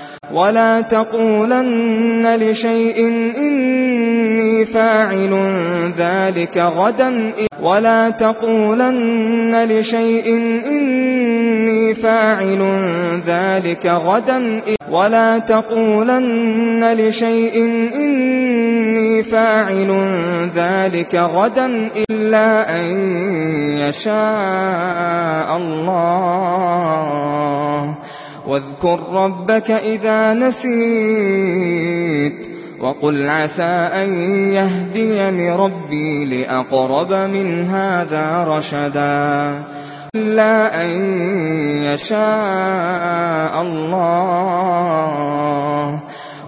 ولا تقولن لشيء إني فاعل ذلك غدا. ولا تقولن لشيء إني فاعل ذلك غدا. ولا تقولن لشيء إني فاعل ذلك غدا إلا أن يشاء الله. واذكر ربك إذا نسيت وقل عسى أن يهديني ربي لأقرب من هذا رشدا إلا أن يشاء الله.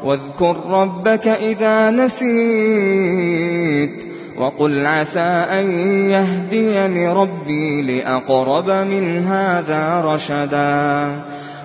واذكر ربك إذا نسيت وقل عسى أن يهديني ربي لأقرب من هذا رشدا.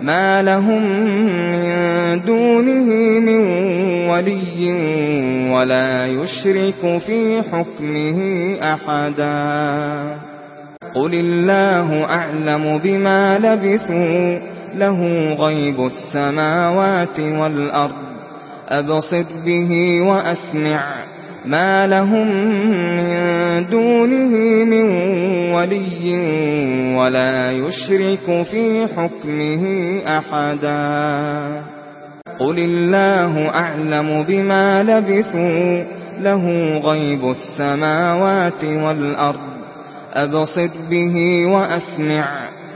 ما لهم من دونه من ولي ولا يشرك في حكمه أحدا قل الله أعلم بما لبثوا له غيب السماوات والأرض أبصر به وأسمع ما لهم من دونه من ولي ولا يشرك في حكمه أحدا قل الله أعلم بما لبثوا له غيب السماوات والأرض أبصد به وأسمع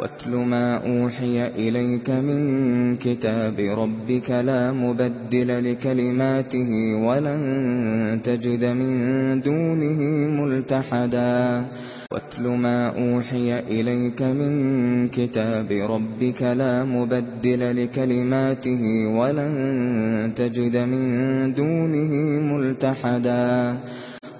واتل ما اوحي اليك من كتاب ربك لا مبدل لكلماته ولن تجد من دونه ملتحدا. واتل ما اوحي اليك من كتاب ربك لا مبدل لكلماته ولن تجد من دونه ملتحدا.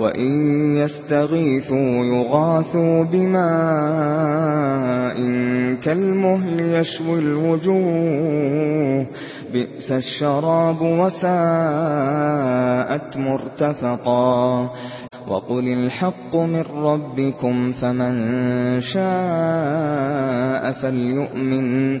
وَإِن يَسْتَغِيثُوا يُغَاثُوا بِمَاءٍ كَالْمُهْلِ يَشْوِي الْوُجُوهَ بِئْسَ الشَّرَابُ وَسَاءَتْ مُرْتَفَقًا وَقُلِ الْحَقُّ مِنْ رَبِّكُمْ فَمَنْ شَاءَ فَلْيُؤْمِنْ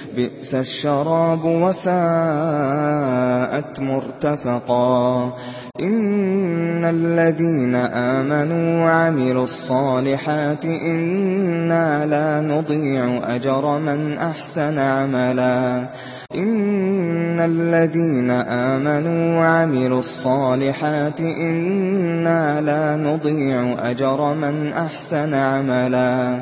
بئس الشراب وساءت مرتفقا. إن الذين آمنوا وعملوا الصالحات إنا لا نضيع أجر من أحسن عملا. إن الذين آمنوا وعملوا الصالحات إنا لا نضيع أجر من أحسن عملا.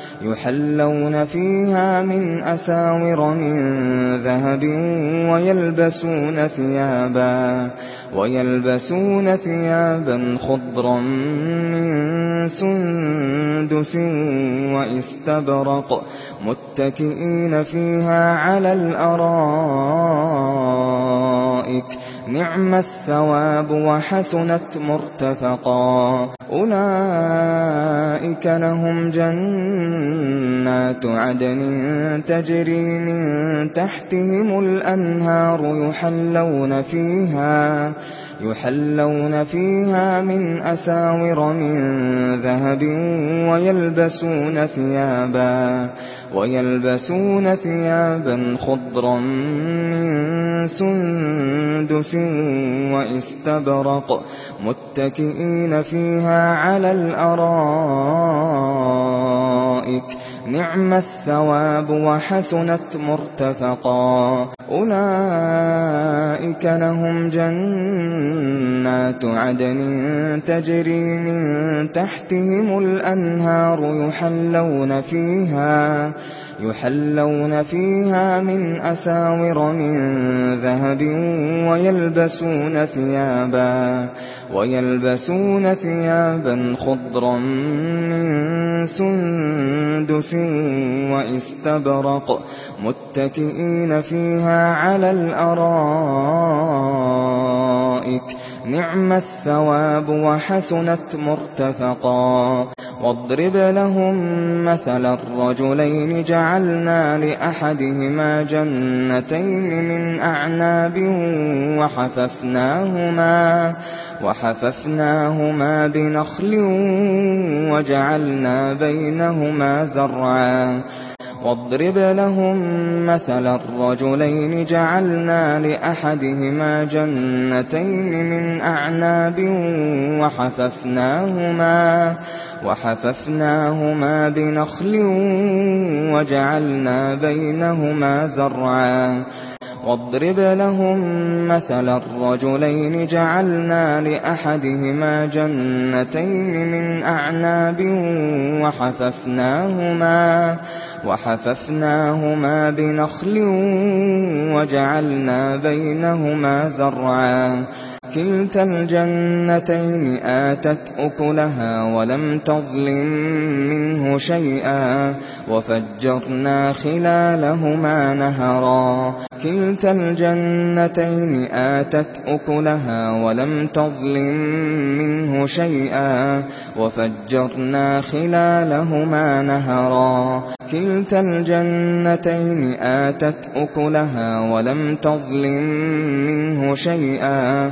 يحلون فيها من أساور من ذهب ويلبسون ثيابا ويلبسون ثيابا خضرا من سندس وإستبرق متكئين فيها على الأرائك. نعم الثواب وحسنت مرتفقا. أولئك لهم جنات عدن تجري من تحتهم الأنهار يحلون فيها يحلون فيها من أساور من ذهب ويلبسون ثيابا. ويلبسون ثيابا خضرا من سندس وإستبرق متكئين فيها على الأرائك نعم الثواب وحسنت مرتفقا. أولئك لهم جنات عدن تجري من تحتهم الأنهار يحلون فيها يحلون فيها من أساور من ذهب ويلبسون ثيابا. ويلبسون ثيابا خضرا من سندس واستبرق متكئين فيها على الأرائك. نعم الثواب وحسنت مرتفقا. واضرب لهم مثل الرجلين. جعلنا لأحدهما جنتين من أعناب وحففناهما. وحففناهما بنخل وجعلنا بينهما زرعا. واضرب لهم مثل الرجلين جعلنا لأحدهما جنتين من أعناب وحففناهما وحففناهما بنخل وجعلنا بينهما زرعا. واضرب لهم مثل الرجلين جعلنا لأحدهما جنتين من أعناب وحففناهما وحففناهما بنخل وجعلنا بينهما زرعا كِلْتَا الْجَنَّتَيْنِ آتَتْ أُكُلَهَا وَلَمْ تَظْلِمْ مِنْهُ شَيْئًا وَفَجَّرْنَا خِلَالَهُمَا نَهَرًا. كِلْتَا الْجَنَّتَيْنِ آتَتْ أُكُلَهَا وَلَمْ تَظْلِمْ مِنْهُ شَيْئًا وَفَجَّرْنَا خِلَالَهُمَا نَهَرًا. كِلْتَا الْجَنَّتَيْنِ آتَتْ أُكُلَهَا وَلَمْ تَظْلِمْ مِنْهُ شَيْئًا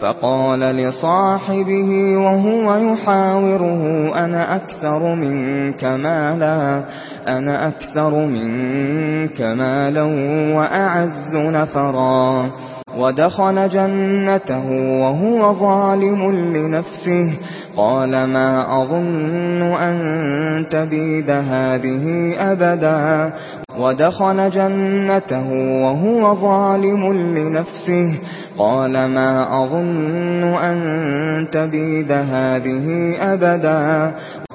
فقال لصاحبه وهو يحاوره أنا أكثر منك مالا أنا أكثر منك مالا وأعز نفرا. ودخل جنته وهو ظالم لنفسه. قال ما أظن أن تبيد هذه أبدا. ودخل جنته وهو ظالم لنفسه. قال ما أظن أن تبيد هذه أبدا.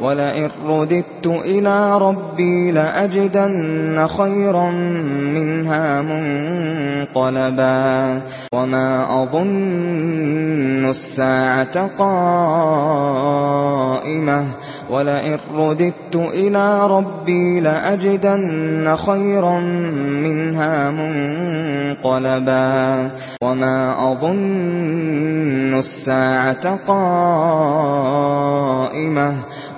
ولئن رددت إلى ربي لأجدن خيرا منها منقلبا وما أظن الساعة قائمة ولئن رددت إلى ربي لأجدن خيرا منها منقلبا وما أظن الساعة قائمة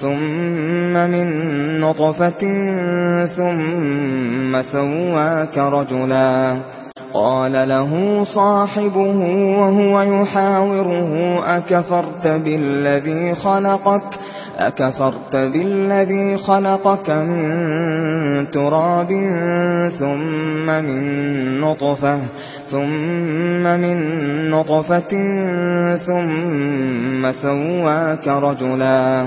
ثُمَّ مِن نُّطْفَةٍ ثُمَّ سَوَّاكَ رَجُلًا قَالَ لَهُ صَاحِبُهُ وَهُوَ يُحَاوِرُهُ أَكَفَرْتَ بِالَّذِي خَلَقَكَ؟ أَكَفَرْتَ بِالَّذِي خَلَقَكَ مِن تُرَابٍ ثُمَّ مِن نُّطْفَةٍ ثُمَّ مِن نُّطْفَةٍ ثُمَّ سَوَّاكَ رَجُلًا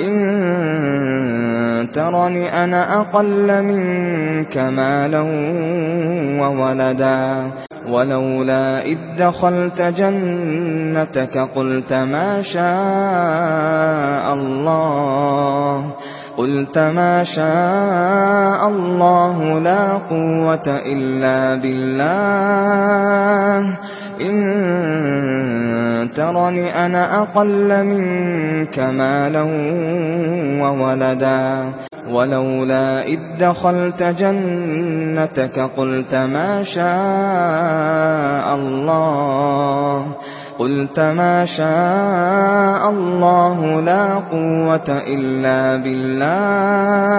إن ترني أنا أقل منك مالا وولدا ولولا إذ دخلت جنتك قلت ما شاء الله قلت ما شاء الله لا قوة إلا بالله إن ترني أنا أقل منك مالا وولدا ولولا إذ دخلت جنتك قلت ما شاء الله قلت ما شاء الله لا قوة إلا بالله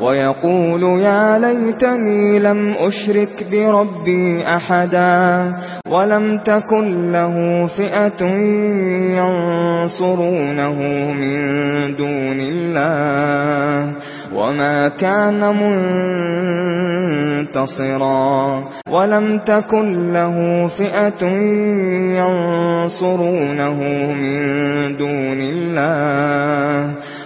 ويقول يا ليتني لم أشرك بربي أحدا ولم تكن له فئة ينصرونه من دون الله وما كان منتصرا ولم تكن له فئة ينصرونه من دون الله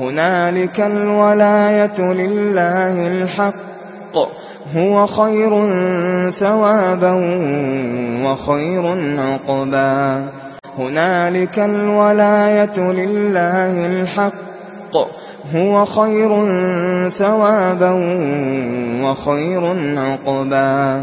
هنالك الولاية لله الحق. هو خير ثوابا وخير عقبا. هنالك الولاية لله الحق. هو خير ثوابا وخير عقبا.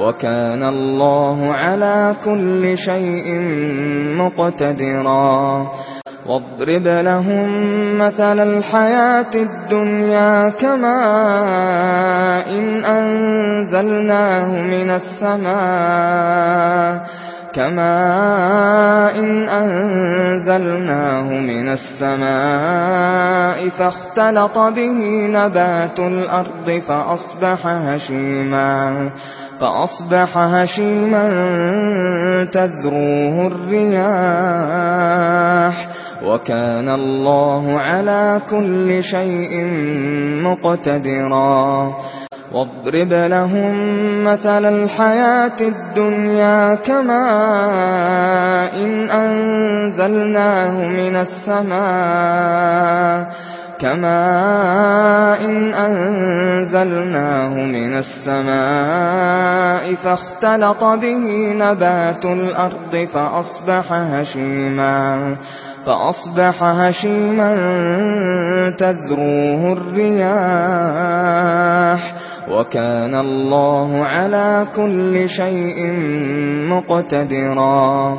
وَكَانَ اللَّهُ عَلَى كُلِّ شَيْءٍ مُقْتَدِرًا. وَاضْرِبْ لَهُم مَّثَلَ الْحَيَاةِ الدُّنْيَا كَمَاءٍ أَنزَلْنَاهُ مِنَ السَّمَاءِ كَمَاءٍ أَنزَلْنَاهُ مِنَ السَّمَاءِ فَاخْتَلَطَ بِهِ نَبَاتُ الْأَرْضِ فَأَصْبَحَ هَشِيمًا. فأصبح هشيما تذروه الرياح وكان الله على كل شيء مقتدرا واضرب لهم مثل الحياة الدنيا كماء إن أنزلناه من السماء كَمَاءٍ أَنزَلْنَاهُ مِنَ السَّمَاءِ فَاخْتَلَطَ بِهِ نَبَاتُ الْأَرْضِ فَأَصْبَحَ هَشِيمًا فَأَصْبَحَ هَشِيمًا تَذْرُوهُ الرِّيَاحُ وَكَانَ اللَّهُ عَلَى كُلِّ شَيْءٍ مُقْتَدِرًا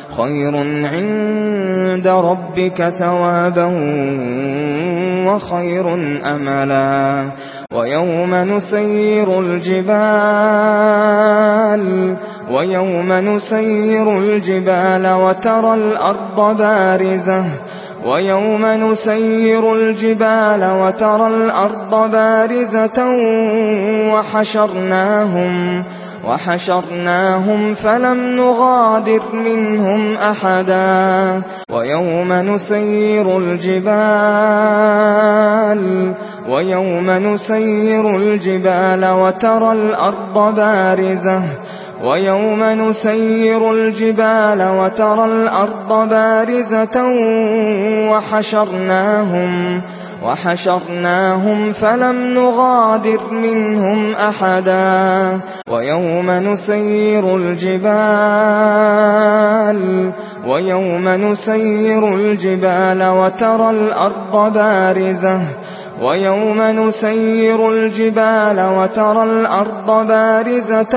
خير عند ربك ثوابا وخير أملا ويوم نسير الجبال ويوم نسير الجبال وترى الأرض بارزة وَيَوْمَ نُسَيِّرُ الْجِبَالَ وَتَرَى الْأَرْضَ بَارِزَةً وَحَشَرْنَاهُمْ وحشرناهم فلم نغادر منهم أحدا ويوم نسير الجبال ويوم نسير الجبال وترى الأرض بارزة وَيَوْمَ نُسَيِّرُ الْجِبَالَ وَتَرَى الْأَرْضَ بَارِزَةً وَحَشَرْنَاهُمْ وحشرناهم فلم نغادر منهم أحدا ويوم نسير الجبال ويوم نسير الجبال وترى الأرض بارزة وَيَوْمَ نُسَيِّرُ الْجِبَالَ وَتَرَى الْأَرْضَ بَارِزَةً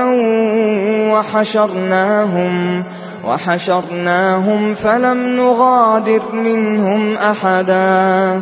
وَحَشَرْنَاهُمْ وَحَشَرْنَاهُمْ فَلَمْ نُغَادِرْ مِنْهُمْ أَحَدًا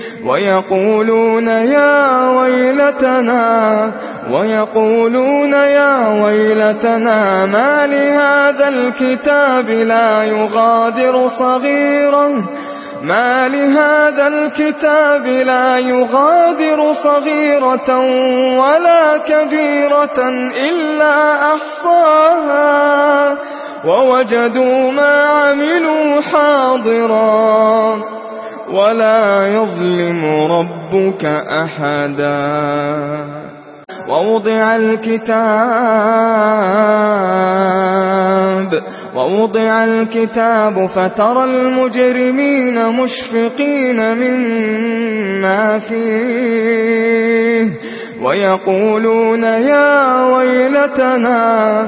ويقولون يا ويلتنا ويقولون يا ويلتنا ما لهذا الكتاب لا يغادر صغيرا؟ ما لهذا الكتاب لا يغادر صغيرة ولا كبيرة إلا أحصاها. ووجدوا ما عملوا حاضرا. ولا يظلم ربك أحدا. ووضع الكتاب ووضع الكتاب فترى المجرمين مشفقين مما فيه ويقولون يا ويلتنا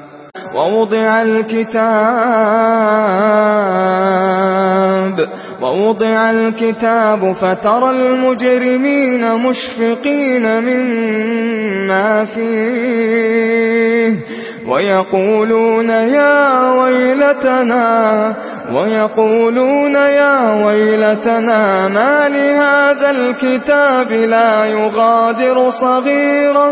ووضع الكتاب ووضع الكتاب فترى المجرمين مشفقين مما فيه ويقولون يا ويلتنا ويقولون يا ويلتنا ما لهذا الكتاب لا يغادر صغيرا؟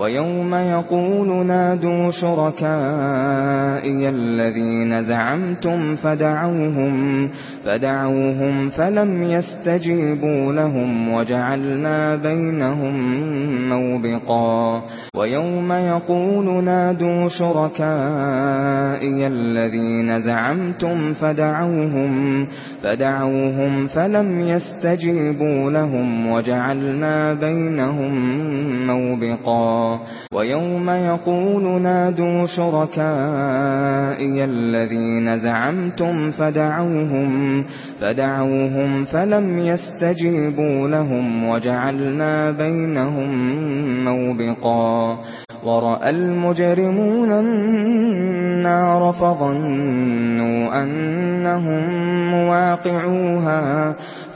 وَيَوْمَ يَقُولُ نَادُوا شُرَكَائِيَ الَّذِينَ زَعَمْتُمْ فَدَعَوْهُمْ فَدَعَوْهُمْ فَلَمْ يَسْتَجِيبُوا لَهُمْ وَجَعَلْنَا بَيْنَهُم مَّوْبِقًا وَيَوْمَ يَقُولُ نَادُوا شُرَكَائِيَ الَّذِينَ زَعَمْتُمْ فَدَعَوْهُمْ فَدَعَوْهُمْ فَلَمْ يَسْتَجِيبُوا لَهُمْ وَجَعَلْنَا بَيْنَهُم مَّوْبِقًا ويوم يقول نادوا شركائي الذين زعمتم فدعوهم فدعوهم فلم يستجيبوا لهم وجعلنا بينهم موبقا ورأى المجرمون النار فظنوا أنهم مواقعوها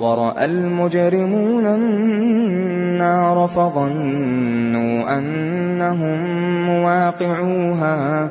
ورأى المجرمون النار فظنوا أنهم مواقعوها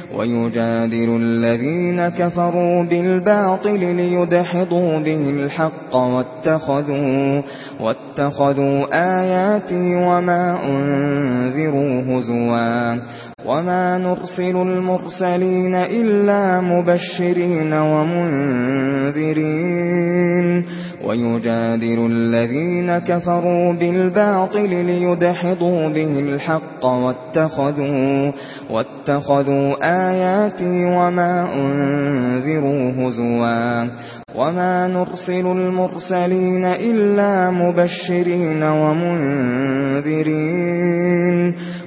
ويجادل الذين كفروا بالباطل ليدحضوا به الحق واتخذوا واتخذوا آياتي وما أنذروا هزوا وما نرسل المرسلين إلا مبشرين ومنذرين ويجادل الذين كفروا بالباطل ليدحضوا به الحق واتخذوا واتخذوا آياتي وما أنذروا هزوا وما نرسل المرسلين إلا مبشرين ومنذرين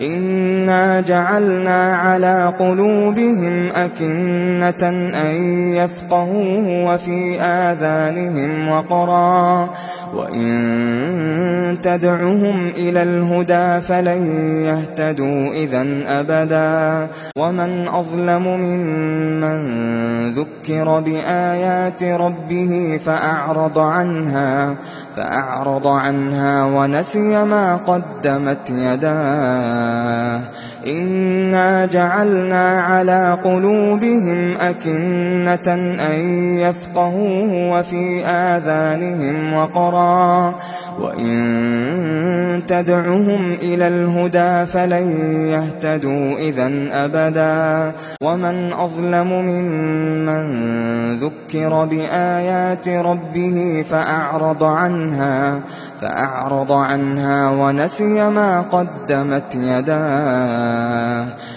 إنا جعلنا على قلوبهم أكنة أن يفقهوه وفي آذانهم وقرا وإن تدعهم إلى الهدى فلن يهتدوا إذا أبدا ومن أظلم ممن ذكر بآيات ربه فأعرض عنها فأعرض عنها ونسي ما قدمت يداه. إنا جعلنا على قلوبهم أكنة أن يفقهوه وفي آذانهم وقرا وإن تدعهم إلى الهدى فلن يهتدوا إذا أبدا ومن أظلم ممن ذكر بآيات ربه فأعرض عنها فأعرض عنها ونسي ما قدمت يداه.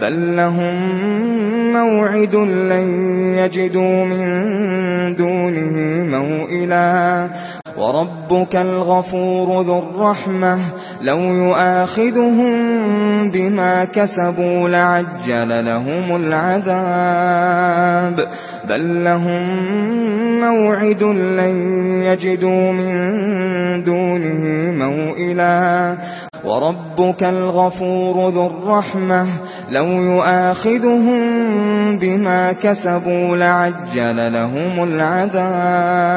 بل لهم موعد لن يجدوا من دونه موئلا وربك الغفور ذو الرحمة لو يؤاخذهم بما كسبوا لعجل لهم العذاب بل لهم موعد لن يجدوا من دونه موئلا وربك الغفور ذو الرحمة لو يؤاخذهم بما كسبوا لعجل لهم العذاب.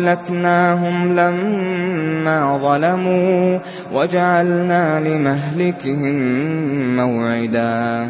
أهلكناهم لما ظلموا وجعلنا لمهلكهم موعدا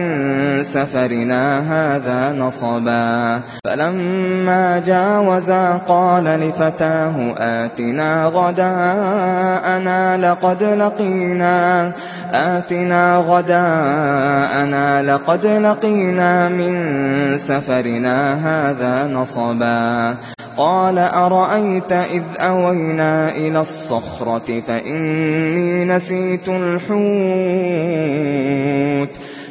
مِنْ سفرنا هذا نصبا فلما جاوزا قال لفتاه آتنا غداءنا لقد لقينا آتنا غداءنا لقد لقينا من سفرنا هذا نصبا قال أرأيت إذ أوينا إلى الصخرة فإني نسيت الحوت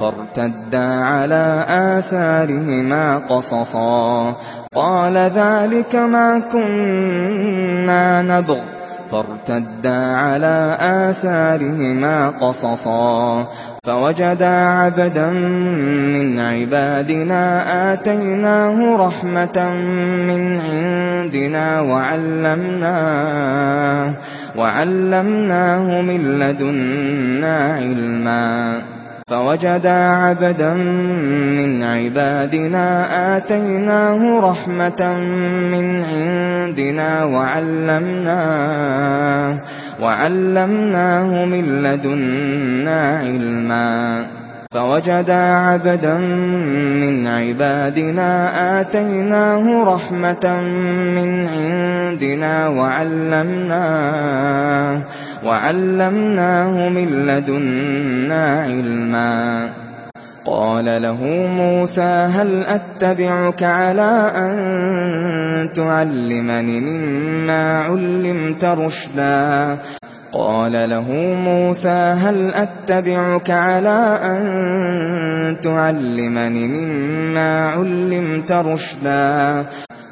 فارتدا على آثارهما قصصا. قال ذلك ما كنا نبغ. فارتدا على آثارهما قصصا. فوجدا عبدا من عبادنا آتيناه رحمة من عندنا وعلمناه وعلمناه من لدنا علما. فَوَجَدَا عبدا من عبادنا آتيناه رحمة من عندنا وعلمناه, وعلمناه من لدنا علما. فَوَجَدَا عبدا من عبادنا آتيناه رحمة من عندنا وعلمناه وعلمناه من لدنا علما قال له موسى هل أتبعك على أن تعلمني مما علمت رشدا قال له موسى هل أتبعك على أن تعلمني مما علمت رشدا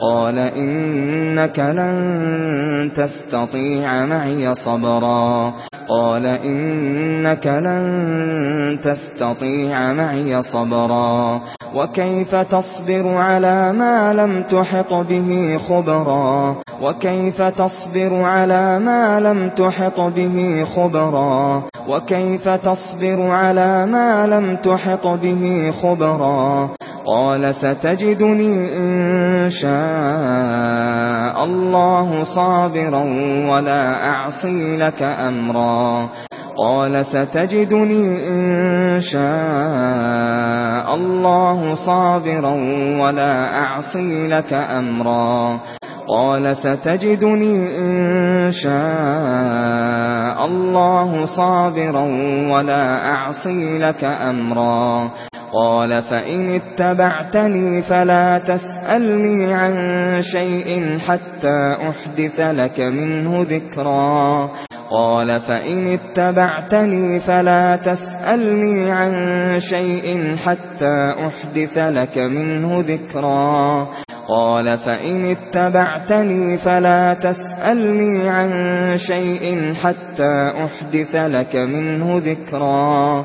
قال إنك لن تستطيع معي صبرا. قال إنك لن تستطيع معي صبرا. وكيف تصبر على ما لم تحط به خبرا؟ وكيف تصبر على ما لم تحط به خبرا؟ وكيف تصبر على ما لم تحط به خبرا؟ قال ستجدني إن شاء الله صابرا ولا أعصي لك أمرا. قال ستجدني إن شاء الله صابرا ولا أعصي لك أمرا. قال ستجدني إن شاء الله صابرا ولا أعصي لك أمرا. قال فإن اتبعتني فلا تسألني عن شيء حتى أحدث لك منه ذكرا. قال فإن اتبعتني فلا تسألني عن شيء حتى أحدث لك منه ذكرا. قال فإن اتبعتني فلا تسألني عن شيء حتى أحدث لك منه ذكرا.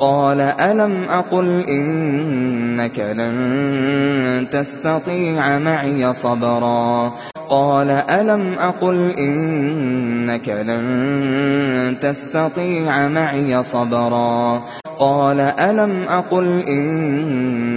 قال ألم أقل إنك لن تستطيع معي صبرا؟ قال ألم أقل إنك لن تستطيع معي صبرا؟ قال ألم أقل إنك